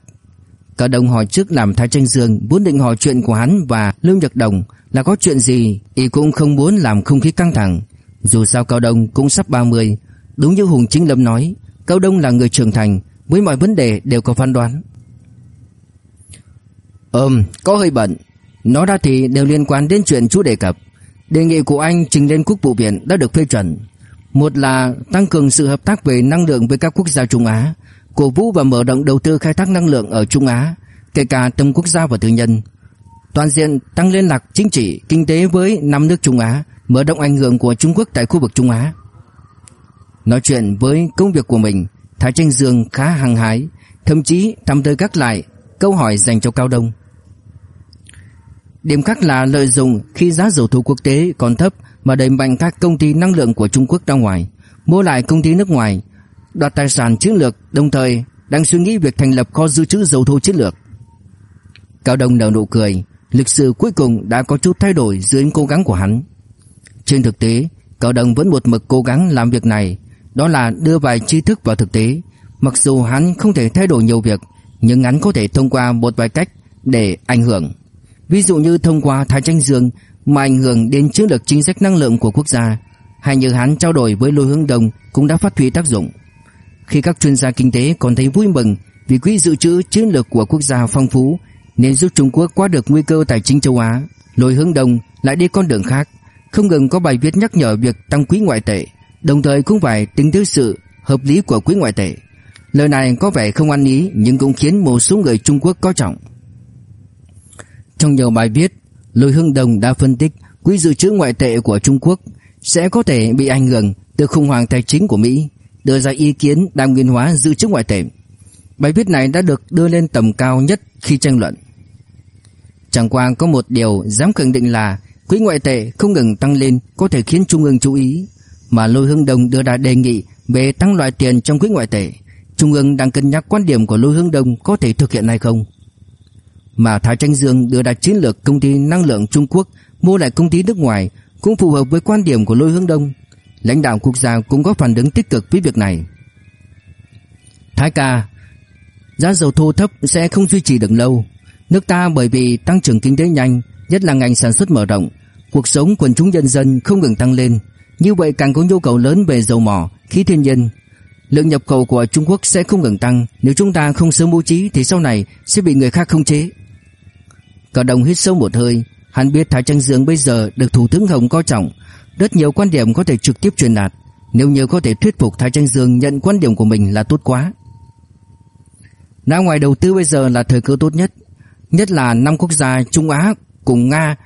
Cả đồng hỏi trước làm Thái Tranh Dương muốn định hỏi chuyện của hắn và Lương Nhật Đồng là có chuyện gì, y cũng không muốn làm không khí căng thẳng. Dù sao Cao Đông cũng sắp 30, đúng như Hùng Chính Lâm nói, Cao Đông là người trưởng thành, với mọi vấn đề đều có phán đoán. Ừm, có hơi bận. Nói ra thì đều liên quan đến chuyện chú đề cập. Đề nghị của anh trình lên quốc vụ viện đã được phê chuẩn. Một là tăng cường sự hợp tác về năng lượng với các quốc gia Trung Á, cổ vũ và mở rộng đầu tư khai thác năng lượng ở Trung Á, kể cả tầm quốc gia và tư nhân. Toàn diện tăng liên lạc chính trị, kinh tế với năm nước Trung Á, mở rộng ảnh hưởng của Trung Quốc tại khu vực Trung Á. Nói chuyện với công việc của mình, Thái Tranh Dương khá hăng hái, thậm chí thăm tư các lại câu hỏi dành cho Cao Đông. Điểm khác là lợi dụng khi giá dầu thô quốc tế còn thấp mà đẩy mạnh các công ty năng lượng của Trung Quốc ra ngoài, mua lại công ty nước ngoài, đoạt tài sản chiến lược, đồng thời đang suy nghĩ việc thành lập kho dự trữ dầu thô chiến lược. Cao Đông nở nụ cười, lịch sử cuối cùng đã có chút thay đổi dưới cố gắng của hắn. Trên thực tế, Cao Đông vẫn một mực cố gắng làm việc này, đó là đưa vài tri thức vào thực tế. Mặc dù hắn không thể thay đổi nhiều việc, nhưng hắn có thể thông qua một vài cách để ảnh hưởng. Ví dụ như thông qua Thái Tranh Dương mà ảnh hưởng đến chiến lược chính sách năng lượng của quốc gia, hay như hắn trao đổi với Lôi Hướng Đông cũng đã phát huy tác dụng. Khi các chuyên gia kinh tế còn thấy vui mừng vì quỹ dự trữ chiến lược của quốc gia phong phú nên giúp Trung Quốc qua được nguy cơ tài chính châu Á, Lôi Hướng Đông lại đi con đường khác, không ngừng có bài viết nhắc nhở việc tăng quỹ ngoại tệ, đồng thời cũng phải tính tới sự hợp lý của quỹ ngoại tệ. Lời này có vẻ không ăn ý nhưng cũng khiến một số người Trung Quốc coi trọng. Trong nhiều bài viết, Lôi Hưng Đồng đã phân tích quỹ dự trữ ngoại tệ của Trung Quốc sẽ có thể bị ảnh hưởng từ khủng hoảng tài chính của Mỹ, đưa ra ý kiến đa nguyên hóa dự trữ ngoại tệ. Bài viết này đã được đưa lên tầm cao nhất khi tranh luận. Chẳng qua có một điều dám khẳng định là quỹ ngoại tệ không ngừng tăng lên có thể khiến trung ương chú ý, mà Lôi Hưng Đông đưa ra đề nghị về tăng loại tiền trong quỹ ngoại tệ. Trung ương đang cân nhắc quan điểm của Lôi Hưng Đông có thể thực hiện hay không. Mà Thái Tranh Dương đưa ra chiến lược công ty năng lượng Trung Quốc mua lại công ty nước ngoài cũng phù hợp với quan điểm của Lôi Hưng Đông. Lãnh đạo quốc gia cũng có phản ứng tích cực với việc này. Thái ca, giá dầu thô thấp sẽ không duy trì được lâu. Nước ta bởi vì tăng trưởng kinh tế nhanh, nhất là ngành sản xuất mở rộng, cuộc sống quần chúng nhân dân không ngừng tăng lên. Như vậy càng có nhu cầu lớn về dầu mỏ, khí thiên nhiên. Lượng nhập khẩu của Trung Quốc sẽ không ngừng tăng, nếu chúng ta không sớm bố trí thì sau này sẽ bị người khác khống chế. Cả đồng hít sâu một hơi, hắn biết Thái Tranh Dương bây giờ được Thủ tướng Hồng coi trọng, rất nhiều quan điểm có thể trực tiếp truyền đạt. Nếu như có thể thuyết phục Thái Tranh Dương nhận quan điểm của mình là tốt quá. Ra ngoài đầu tư bây giờ là thời cơ tốt nhất, nhất là năm quốc gia Trung Á cùng Nga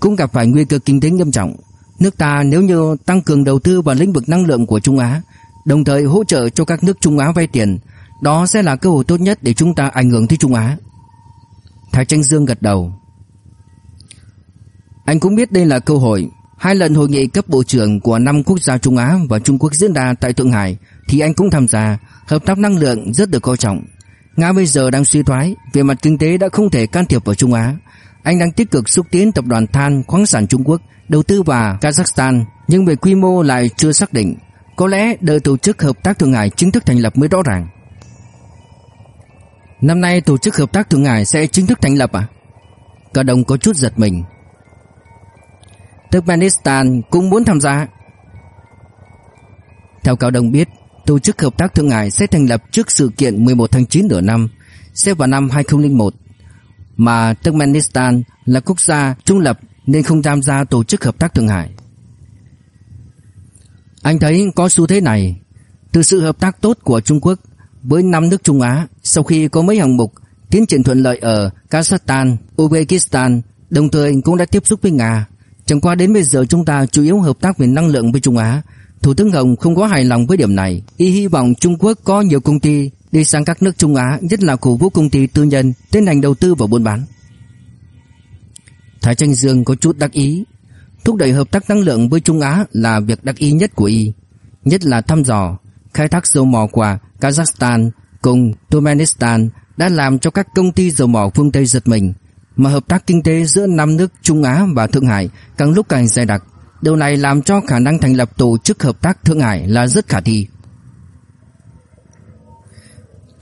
cũng gặp phải nguy cơ kinh tế nghiêm trọng. Nước ta nếu như tăng cường đầu tư vào lĩnh vực năng lượng của Trung Á, đồng thời hỗ trợ cho các nước Trung Á vay tiền, đó sẽ là cơ hội tốt nhất để chúng ta ảnh hưởng tới Trung Á. Thái Tranh Dương gật đầu. Anh cũng biết đây là cơ hội. Hai lần hội nghị cấp bộ trưởng của năm quốc gia Trung Á và Trung Quốc diễn ra tại Thượng Hải thì anh cũng tham gia. Hợp tác năng lượng rất được coi trọng. Nga bây giờ đang suy thoái, về mặt kinh tế đã không thể can thiệp vào Trung Á. Anh đang tích cực xúc tiến tập đoàn than khoáng sản Trung Quốc đầu tư vào Kazakhstan, nhưng về quy mô lại chưa xác định. Có lẽ đợi tổ chức hợp tác Thượng Hải chính thức thành lập mới rõ ràng. Năm nay tổ chức hợp tác Thượng Hải sẽ chính thức thành lập à? Cả đồng có chút giật mình. Turkmenistan cũng muốn tham gia. Theo Cao đồng biết, tổ chức hợp tác Thượng Hải sẽ thành lập trước sự kiện 11 tháng 9 nửa năm, xếp vào năm 2001. Mà Turkmenistan là quốc gia trung lập nên không tham gia tổ chức hợp tác Thượng Hải. Anh thấy có xu thế này, từ sự hợp tác tốt của Trung Quốc với năm nước Trung Á sau khi có mấy hạng mục tiến triển thuận lợi ở Kazakhstan, Uzbekistan, đồng thời cũng đã tiếp xúc với Nga. Chẳng qua đến bây giờ chúng ta chủ yếu hợp tác về năng lượng với Trung Á. Thủ tướng Hồng không có hài lòng với điểm này. Y hy vọng Trung Quốc có nhiều công ty đi sang các nước Trung Á, nhất là cổ vũ công ty tư nhân tiến hành đầu tư và buôn bán. Thái Tranh Dương có chút đắc ý, thúc đẩy hợp tác năng lượng với Trung Á là việc đắc ý nhất của y, nhất là thăm dò, khai thác dầu mỏ của Kazakhstan cùng Turkmenistan đã làm cho các công ty dầu mỏ phương Tây giật mình, mà hợp tác kinh tế giữa năm nước Trung Á và Thượng Hải càng lúc càng dày đặc. Điều này làm cho khả năng thành lập tổ chức hợp tác Thượng Hải là rất khả thi.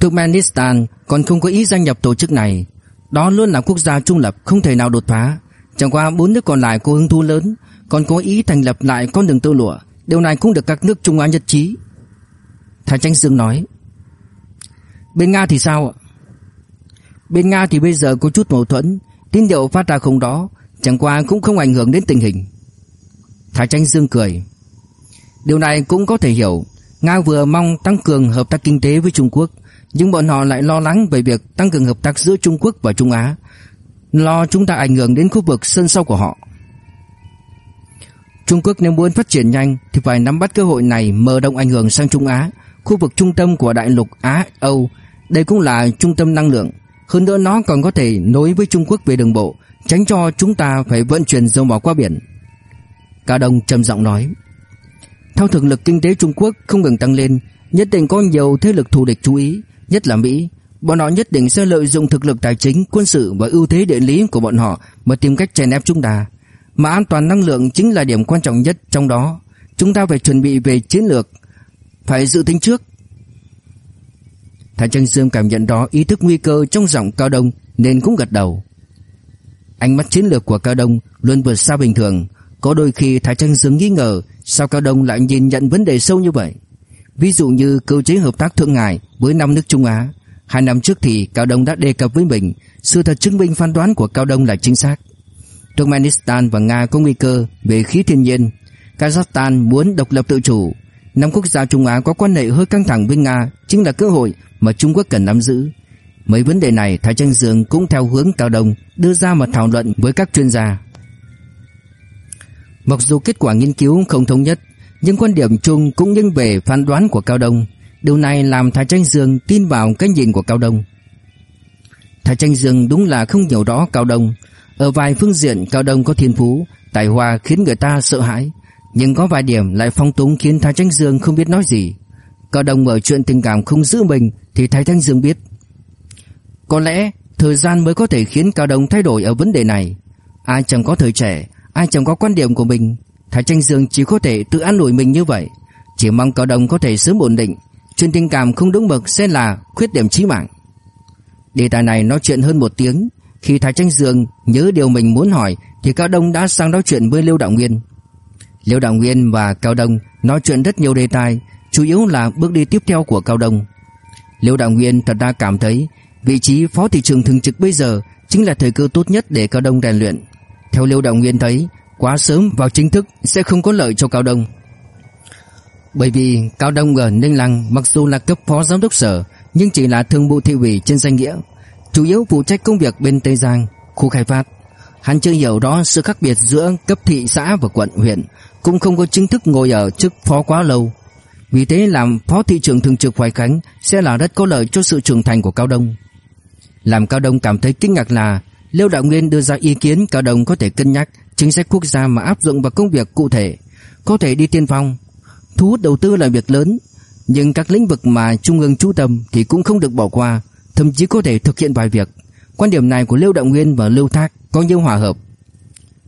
Turkmenistan còn không có ý gia nhập tổ chức này. Đó luôn là quốc gia trung lập không thể nào đột phá. Chẳng qua bốn nước còn lại có hứng thú lớn, còn có ý thành lập lại con đường tơ lụa. Điều này cũng được các nước Trung Á nhất trí. Thái Tranh Dương nói. Bên Nga thì sao ạ? Bên Nga thì bây giờ có chút mâu thuẫn, tín hiệu phát ra không đó, chẳng qua cũng không ảnh hưởng đến tình hình. Thái Tranh Dương cười. Điều này cũng có thể hiểu, Nga vừa mong tăng cường hợp tác kinh tế với Trung Quốc, nhưng bọn họ lại lo lắng về việc tăng cường hợp tác giữa Trung Quốc và Trung Á, lo chúng ta ảnh hưởng đến khu vực sân sau của họ. Trung Quốc nếu muốn phát triển nhanh thì phải nắm bắt cơ hội này mở rộng ảnh hưởng sang Trung Á, khu vực trung tâm của đại lục Á, Âu. Đây cũng là trung tâm năng lượng. Hơn nữa nó còn có thể nối với Trung Quốc về đường bộ, tránh cho chúng ta phải vận chuyển dầu mỏ qua biển. Cao Đông trầm giọng nói. Theo thực lực kinh tế Trung Quốc không ngừng tăng lên, nhất định có nhiều thế lực thù địch chú ý, nhất là Mỹ. Bọn họ nhất định sẽ lợi dụng thực lực tài chính, quân sự và ưu thế địa lý của bọn họ mà tìm cách chèn ép chúng ta. Mà an toàn năng lượng chính là điểm quan trọng nhất trong đó. Chúng ta phải chuẩn bị về chiến lược, phải dự tính trước. Thái Tranh Dương cảm nhận đó ý thức nguy cơ trong giọng Cao Đông nên cũng gật đầu. Ánh mắt chiến lược của Cao Đông luôn vượt xa bình thường, có đôi khi Thái Tranh Dương nghi ngờ sao Cao Đông lại nhìn nhận vấn đề sâu như vậy. Ví dụ như cơ chế hợp tác thượng ngài với năm nước Trung Á, hai năm trước thì Cao Đông đã đề cập với mình, sự thật chứng minh phán đoán của Cao Đông là chính xác. Turkmenistan và Nga có nguy cơ về khí thiên nhiên, Kazakhstan muốn độc lập tự chủ, năm quốc gia Trung Á có quan hệ hơi căng thẳng với Nga chính là cơ hội mà Trung Quốc cần nắm giữ. Mấy vấn đề này Thái Tranh Dương cũng theo hướng Cao Đông đưa ra mà thảo luận với các chuyên gia. Mặc dù kết quả nghiên cứu không thống nhất, nhưng quan điểm chung cũng nghiêng về phán đoán của Cao Đông. Điều này làm Thái Tranh Dương tin vào cái nhìn của Cao Đông. Thái Tranh Dương đúng là không hiểu rõ Cao Đông. Ở vài phương diện Cao Đông có thiên phú Tài hoa khiến người ta sợ hãi nhưng có vài điểm lại phong túng khiến Thái Tranh Dương không biết nói gì. Cao Đông mở chuyện tình cảm không giữ mình Thì Thái Tranh Dương biết. Có lẽ thời gian mới có thể khiến Cao Đông thay đổi ở vấn đề này. Ai chẳng có thời trẻ, Ai chẳng có quan điểm của mình. Thái Tranh Dương chỉ có thể tự an ủi mình như vậy. Chỉ mong Cao Đông có thể sớm ổn định. Chuyện tình cảm không đúng mực sẽ là khuyết điểm chí mạng. Đề tài này nói chuyện hơn một tiếng. Khi Thái Tranh Dương nhớ điều mình muốn hỏi, Thì Cao Đông đã sang nói chuyện với Lưu Đạo Nguyên. Liêu Đạo Nguyên và Cao Đông nói chuyện rất nhiều đề tài, Chủ yếu là bước đi tiếp theo của Cao Đông. Liêu Đạo Nguyên thật ra cảm thấy Vị trí phó thị trường thường trực bây giờ Chính là thời cơ tốt nhất để Cao Đông rèn luyện. Theo Liêu Đạo Nguyên thấy, Quá sớm vào chính thức sẽ không có lợi cho Cao Đông. Bởi vì Cao Đông ở Ninh Lăng Mặc dù là cấp phó giám đốc sở, Nhưng chỉ là thường vụ thị ủy trên danh nghĩa, Chủ yếu phụ trách công việc bên Tây Giang, Khu khai phát. Hắn chưa hiểu đó sự khác biệt giữa cấp thị xã và quận huyện cũng không có chính thức ngồi ở chức phó quá lâu. Vì thế làm phó thị trưởng thường trực Hoài Khánh Sẽ là rất có lợi cho sự trưởng thành của Cao Đông. Làm Cao Đông cảm thấy kinh ngạc là Liêu Đạo Nguyên đưa ra ý kiến Cao Đông có thể cân nhắc Chính sách quốc gia mà áp dụng vào công việc cụ thể, Có thể đi tiên phong, Thu hút đầu tư là việc lớn, Nhưng các lĩnh vực mà Trung ương chú tâm Thì cũng không được bỏ qua, Thậm chí có thể thực hiện vài việc. Quan điểm này của Liêu Đạo Nguyên và Lưu Thác có nhiều hòa hợp.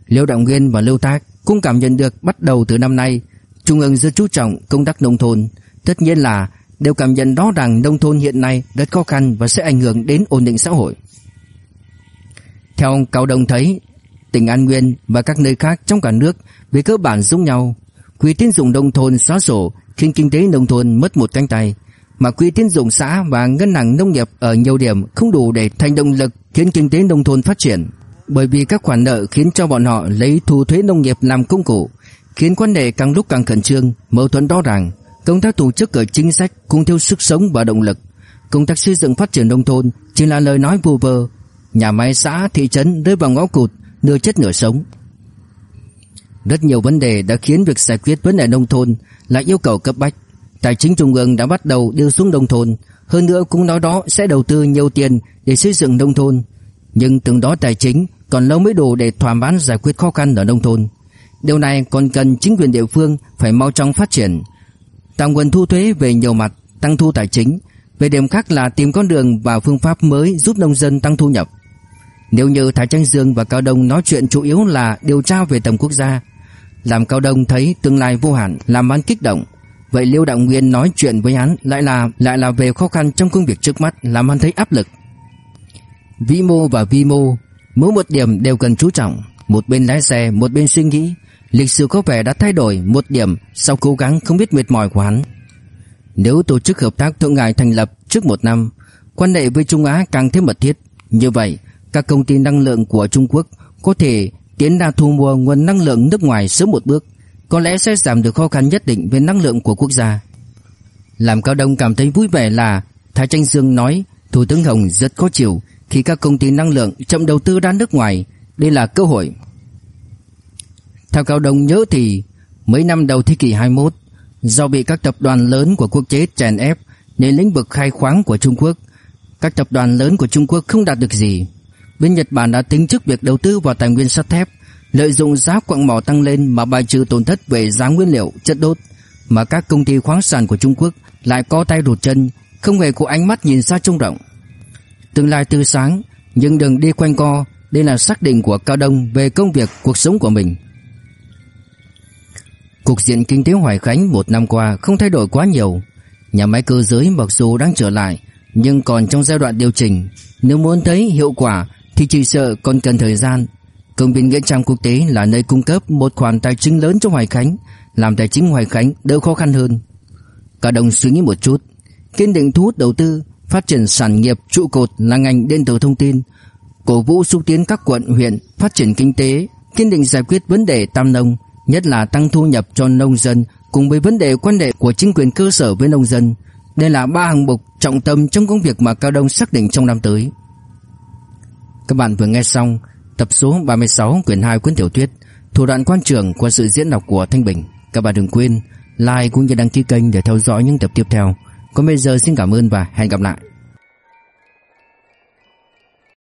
Liêu Đạo Nguyên và Lưu Thác cũng cảm nhận được bắt đầu từ năm nay Trung ương rất chú trọng công tác nông thôn Tất nhiên là đều cảm nhận rõ rằng nông thôn hiện nay rất khó khăn và sẽ ảnh hưởng đến ổn định xã hội. Theo ông Cao Đông thấy, tỉnh An Nguyên và các nơi khác trong cả nước về cơ bản giống nhau. Quỹ tín dụng nông thôn xóa sổ khiến kinh tế nông thôn mất một cánh tay, mà quỹ tín dụng xã và ngân hàng nông nghiệp ở nhiều điểm không đủ để thành động lực khiến kinh tế nông thôn phát triển. Bởi vì các khoản nợ khiến cho bọn họ lấy thu thuế nông nghiệp làm công cụ, khiến quan hệ càng lúc càng khẩn trương, mâu thuẫn rõ ràng. Công tác tổ chức ở chính sách cũng thiếu sức sống và động lực. Công tác xây dựng phát triển nông thôn chỉ là lời nói vù vơ. Nhà máy xã, thị trấn rơi vào ngõ cụt, nửa chết nửa sống. Rất nhiều vấn đề đã khiến việc giải quyết vấn đề nông thôn là yêu cầu cấp bách. Tài chính trung ương đã bắt đầu đưa xuống nông thôn, hơn nữa cũng nói đó sẽ đầu tư nhiều tiền để xây dựng nông thôn. Nhưng từng đó tài chính còn lâu mới đủ để thỏa mãn giải quyết khó khăn ở nông thôn. Điều này còn cần chính quyền địa phương phải mau chóng phát triển, tăng nguồn thu thuế về nhiều mặt, tăng thu tài chính. Về điểm khác là tìm con đường và phương pháp mới giúp nông dân tăng thu nhập. Nếu như Thái Tranh Dương và Cao Đông nói chuyện chủ yếu là điều tra về tầm quốc gia, làm Cao Đông thấy tương lai vô hạn, làm hắn kích động. Vậy Liêu Đạo Nguyên nói chuyện với hắn lại là lại là về khó khăn trong công việc trước mắt, làm hắn thấy áp lực. Vĩ mô và vi mô, mỗi một điểm đều cần chú trọng, một bên lái xe, một bên suy nghĩ. Lịch sử có vẻ đã thay đổi một điểm sau cố gắng không biết mệt mỏi của hắn. Nếu tổ chức hợp tác Thượng Hải thành lập trước một năm, quan hệ với Trung Á càng thêm mật thiết. Như vậy, các công ty năng lượng của Trung Quốc có thể tiến ra thu mua nguồn năng lượng nước ngoài sớm một bước, có lẽ sẽ giảm được khó khăn nhất định về năng lượng của quốc gia. Làm Cao Đông cảm thấy vui vẻ là Thái Tranh Dương nói Thủ tướng Hồng rất khó chịu khi các công ty năng lượng chậm đầu tư ra nước ngoài, đây là cơ hội. Theo Cao đồng nhớ thì mấy năm đầu thế kỷ 21, do bị các tập đoàn lớn của quốc chế chèn ép nên lĩnh vực khai khoáng của Trung Quốc, các tập đoàn lớn của Trung Quốc không đạt được gì. Bên Nhật Bản đã tính trước việc đầu tư vào tài nguyên sắt thép, lợi dụng giá quặng mỏ tăng lên mà bài trừ tổn thất về giá nguyên liệu, chất đốt, mà các công ty khoáng sản của Trung Quốc lại co tay đột chân, không hề có ánh mắt nhìn xa trông rộng. Tương lai tươi sáng, nhưng đừng đi quanh co, đây là xác định của Cao Đông về công việc, cuộc sống của mình. Cục diện kinh tế Hoài Khánh một năm qua không thay đổi quá nhiều. Nhà máy cơ giới mặc dù đang trở lại, nhưng còn trong giai đoạn điều chỉnh. Nếu muốn thấy hiệu quả thì chỉ sợ còn cần thời gian. Công viên Nghĩa Trang Quốc tế là nơi cung cấp một khoản tài chính lớn cho Hoài Khánh, làm tài chính Hoài Khánh đỡ khó khăn hơn. Cả đồng suy nghĩ một chút, kiên định thu hút đầu tư, phát triển sản nghiệp trụ cột là ngành điện tử thông tin, cổ vũ xúc tiến các quận huyện phát triển kinh tế, kiên định giải quyết vấn đề tam nông, nhất là tăng thu nhập cho nông dân cùng với vấn đề quan hệ của chính quyền cơ sở với nông dân. Đây là ba hạng mục trọng tâm trong công việc mà Cao Đông xác định trong năm tới. Các bạn vừa nghe xong tập số 36 quyển 2 cuốn tiểu thuyết Thủ đoạn quan trường qua sự diễn đọc của Thanh Bình. Các bạn đừng quên like cũng như đăng ký kênh để theo dõi những tập tiếp theo. Còn bây giờ xin cảm ơn và hẹn gặp lại.